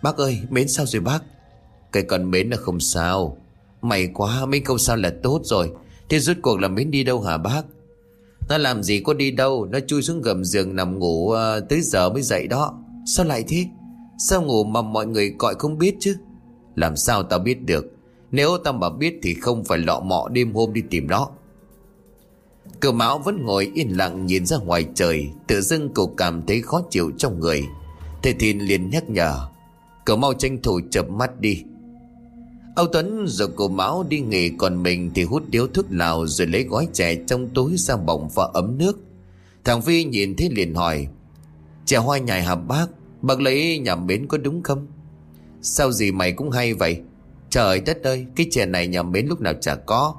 S1: Bác ơi mến sao rồi bác? Cái con mến là không sao. May quá mến không sao là tốt rồi. Thế rốt cuộc là mến đi đâu hả bác? Nó làm gì có đi đâu. Nó chui xuống gầm giường nằm ngủ uh, Tới giờ mới dậy đó. Sao lại thế? Sao ngủ mà mọi người gọi không biết chứ? Làm sao tao biết được? Nếu tao mà biết thì không phải lọ mọ đêm hôm đi tìm nó. Cờ Mão vẫn ngồi yên lặng nhìn ra ngoài trời, Tự dưng cậu cảm thấy khó chịu trong người. Thầy Thìn liền nhắc nhở, Cậu mau tranh thủ chập mắt đi. Âu Tuấn rồi cậu Mão đi nghỉ, Còn mình thì hút điếu thuốc lào Rồi lấy gói chè trong túi ra bỏng và ấm nước. Thằng Phi nhìn thấy liền hỏi, Chè hoa nhài hả bác? Bác lấy nhà bến có đúng không? Sao gì mày cũng hay vậy? Trời đất ơi Cái chè này nhà mến lúc nào chả có.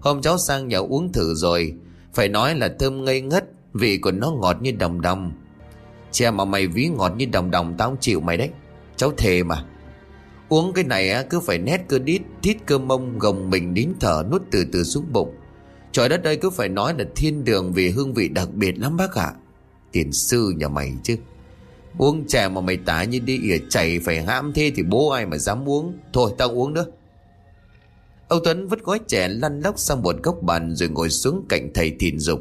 S1: Hôm cháu sang nhà uống thử rồi. Phải nói là thơm ngây ngất Vị của nó ngọt như đồng đồng. Chè mà mày ví ngọt như đồng đồng Tao không chịu mày đấy. Cháu thề mà. Uống cái này á, cứ phải nét cơ đít Thít cơ mông gồng mình nín thở Nuốt từ từ xuống bụng. Trời đất ơi cứ phải nói là thiên đường Vì hương vị đặc biệt lắm bác ạ. Tiền sư nhà mày chứ. Uống chè mà mày tả như đi ỉa chảy Phải hãm thế thì bố ai mà dám uống. Thôi, tao uống nữa. Âu Tuấn vứt gói chè lăn lóc sang một góc bàn Rồi ngồi xuống cạnh thầy thìn dục.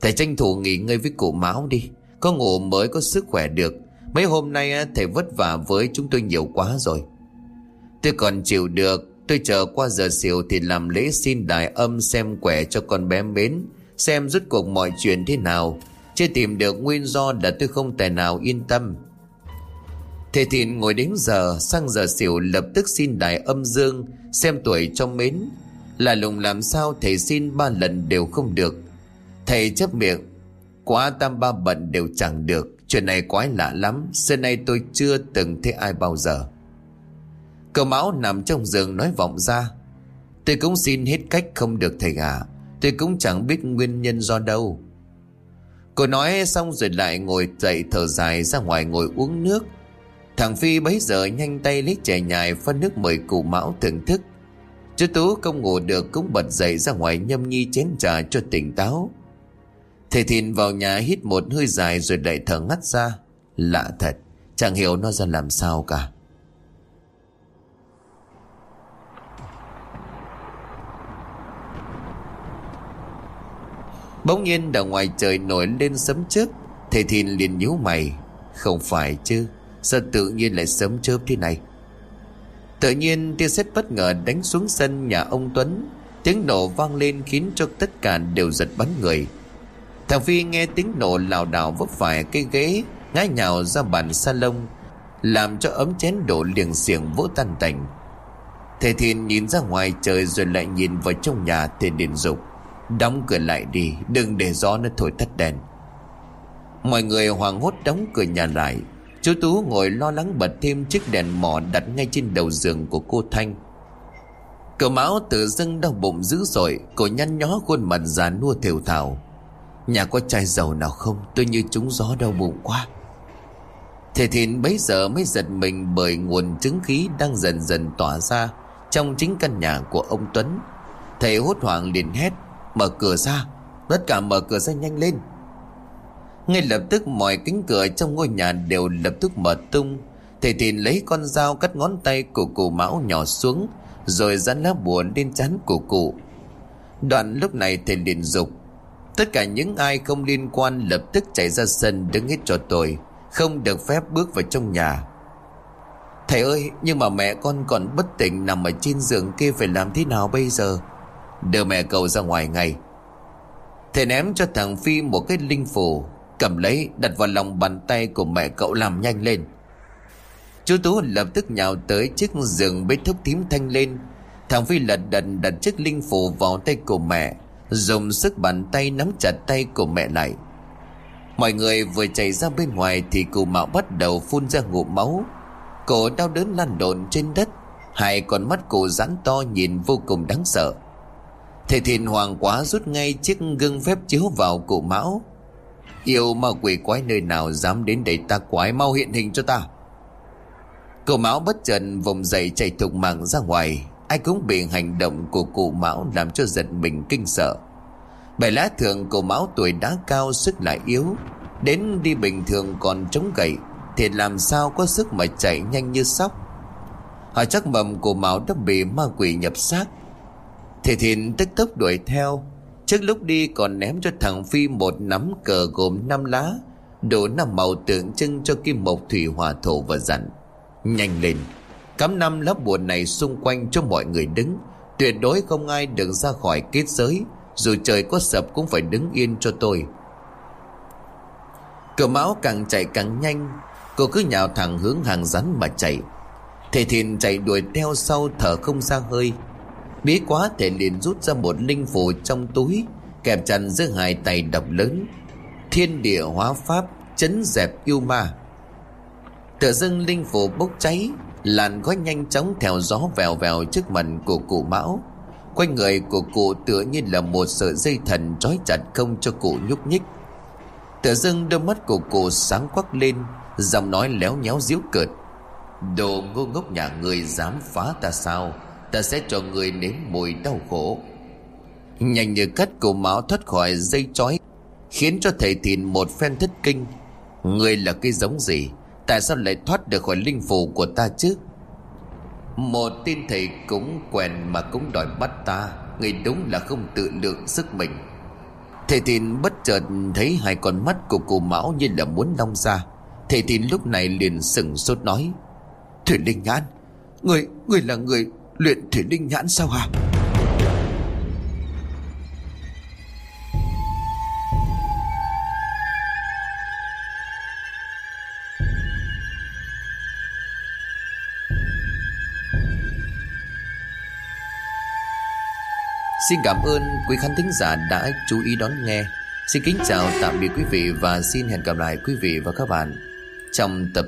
S1: Thầy tranh thủ nghỉ ngơi với cụ máu đi. Có ngủ mới, có sức khỏe được. Mấy hôm nay thầy vất vả với chúng tôi nhiều quá rồi. Tôi còn chịu được. Tôi chờ qua giờ xỉu thì làm lễ xin đại âm xem quẻ cho con bé mến, Xem rút cuộc mọi chuyện thế nào. Chưa tìm được nguyên do là tôi không tài nào yên tâm. Thầy Thìn ngồi đến giờ, Sang giờ xỉu lập tức xin đại âm dương, Xem tuổi cho mến. Là lùng làm sao thầy xin ba lần đều không được. Thầy chấp miệng, Quá tam ba bận đều chẳng được, Chuyện này quái lạ lắm, Xưa nay tôi chưa từng thấy ai bao giờ. Cờ máu nằm trong giường nói vọng ra, Tôi cũng xin hết cách không được thầy à Tôi cũng chẳng biết nguyên nhân do đâu. Cô nói xong rồi lại ngồi dậy thở dài ra ngoài ngồi uống nước. Thằng Phi bấy giờ nhanh tay lấy chè nhài phân nước mời cụ mão thưởng thức. Chú Tú không ngủ được cũng bật dậy ra ngoài nhâm nhi chén trà cho tỉnh táo. Thầy Thìn vào nhà hít một hơi dài rồi lại thở ngắt ra. Lạ thật, Chẳng hiểu nó ra làm sao cả. Bỗng nhiên đằng ngoài trời nổi lên sấm chớp Thầy Thìn liền nhíu mày. Không phải chứ, Sao tự nhiên lại sấm chớp thế này? Tự nhiên tia sét bất ngờ đánh xuống sân nhà ông Tuấn. Tiếng nổ vang lên khiến cho tất cả đều giật bắn người. Thằng Phi nghe tiếng nổ lảo đảo vấp phải cây ghế, Ngã nhào ra bàn salon, Làm cho ấm chén đổ liền xiềng vỗ tan tành. Thầy Thìn nhìn ra ngoài trời rồi lại nhìn vào trong nhà thì điện dục. Đóng cửa lại đi, Đừng để gió nó thổi tắt đèn. Mọi người hoàng hốt đóng cửa nhà lại. Chú Tú ngồi lo lắng bật thêm chiếc đèn mỏ đặt ngay trên đầu giường của cô Thanh. Cậu máu tự dưng đau bụng dữ dội, cậu nhăn nhó khuôn mặt già nua thều thào. Nhà có chai dầu nào không? Tôi như trúng gió đau bụng quá. Thầy Thìn bấy giờ mới giật mình Bởi nguồn chứng khí đang dần dần tỏa ra Trong chính căn nhà của ông Tuấn. Thầy hốt hoảng liền hét Mở cửa ra. Tất cả mở cửa ra nhanh lên. Ngay lập tức mọi cánh cửa trong ngôi nhà đều lập tức mở tung. Thầy Thìn lấy con dao cắt ngón tay của cụ Mão nhỏ xuống, Rồi dán lá bùa lên chán của cụ. Đoạn lúc này thầy liền dục, Tất cả những ai không liên quan lập tức chạy ra sân đứng hết cho tôi, Không được phép bước vào trong nhà. Thầy ơi, nhưng mà mẹ con còn bất tỉnh nằm ở trên giường kia phải làm thế nào bây giờ? Đưa mẹ cậu ra ngoài ngay. Thầy ném cho thằng Phi một cái linh phù, Cầm lấy, đặt vào lòng bàn tay của mẹ cậu làm nhanh lên. Chú Tú lập tức nhào tới chiếc giường bế thúc thím thanh lên. Thằng Phi lật đần đặt chiếc linh phù vào tay của mẹ, Dùng sức bàn tay nắm chặt tay của mẹ lại. Mọi người vừa chạy ra bên ngoài Thì cụ mạo bắt đầu phun ra ngụm máu. Cổ đau đớn lăn lộn trên đất, Hai con mắt cụ giãn to nhìn vô cùng đáng sợ. Thầy thiền hoàng quá rút ngay chiếc gương phép chiếu vào cụ mão. Yêu ma quỷ quái nơi nào dám đến đây ta quái mau hiện hình cho ta. Cụ mão bất chợt vùng dậy chạy thục mạng ra ngoài. Ai cũng bị hành động của cụ mão làm cho giật mình kinh sợ. Bài lá thường cụ mão tuổi đã cao, sức lại yếu. Đến đi bình thường còn chống gậy, Thì làm sao có sức mà chạy nhanh như sóc? Họ chắc mầm cụ Mão đã bị ma quỷ nhập xác. Thì thìn tức tốc đuổi theo. Trước lúc đi còn ném cho thằng Phi một nắm cờ gồm năm lá, Đủ năm màu tượng trưng cho kim mộc thủy hòa thổ và dặn Nhanh lên, Cắm năm lá bùa này xung quanh cho mọi người đứng. Tuyệt đối không ai được ra khỏi kết giới, Dù trời có sập cũng phải đứng yên cho tôi. Cờ máu càng chạy càng nhanh, Cô cứ nhào thẳng hướng hàng rắn mà chạy. Thầy thìn chạy đuổi theo sau thở không ra hơi. Bí quá thể liền rút ra một linh phù trong túi, Kẹp chặt giữa hai tay đọc lớn. Thiên địa hóa pháp Chấn dẹp yêu ma. Tự dưng linh phù bốc cháy, Làn khói nhanh chóng theo gió vèo vèo trước mặt của cụ Mão. Quanh người của cụ tựa như là một sợi dây thần trói chặt không cho cụ nhúc nhích. Tự dưng đôi mắt của cụ sáng quắc lên, Giọng nói léo nhéo díu cợt. Đồ ngu ngốc nhà người dám phá ta sao? Ta sẽ cho người nếm mùi đau khổ. Nhanh như cắt cổ máu thoát khỏi dây chói Khiến cho thầy thìn một phen thất kinh. Người là cái giống gì? Tại sao lại thoát được khỏi linh phù của ta chứ? Một tin thầy cũng quen mà cũng đòi bắt ta. Người đúng là không tự lượng sức mình. Thầy thìn bất chợt thấy hai con mắt của cụ Mão như là muốn long ra. Thầy thìn lúc này liền sừng sốt nói Thủy linh nhãn Người, người là người luyện thủy linh nhãn sao hả? Xin cảm ơn quý khán thính giả đã chú ý đón nghe. Xin kính chào, tạm biệt quý vị và xin hẹn gặp lại quý vị và các bạn trong tập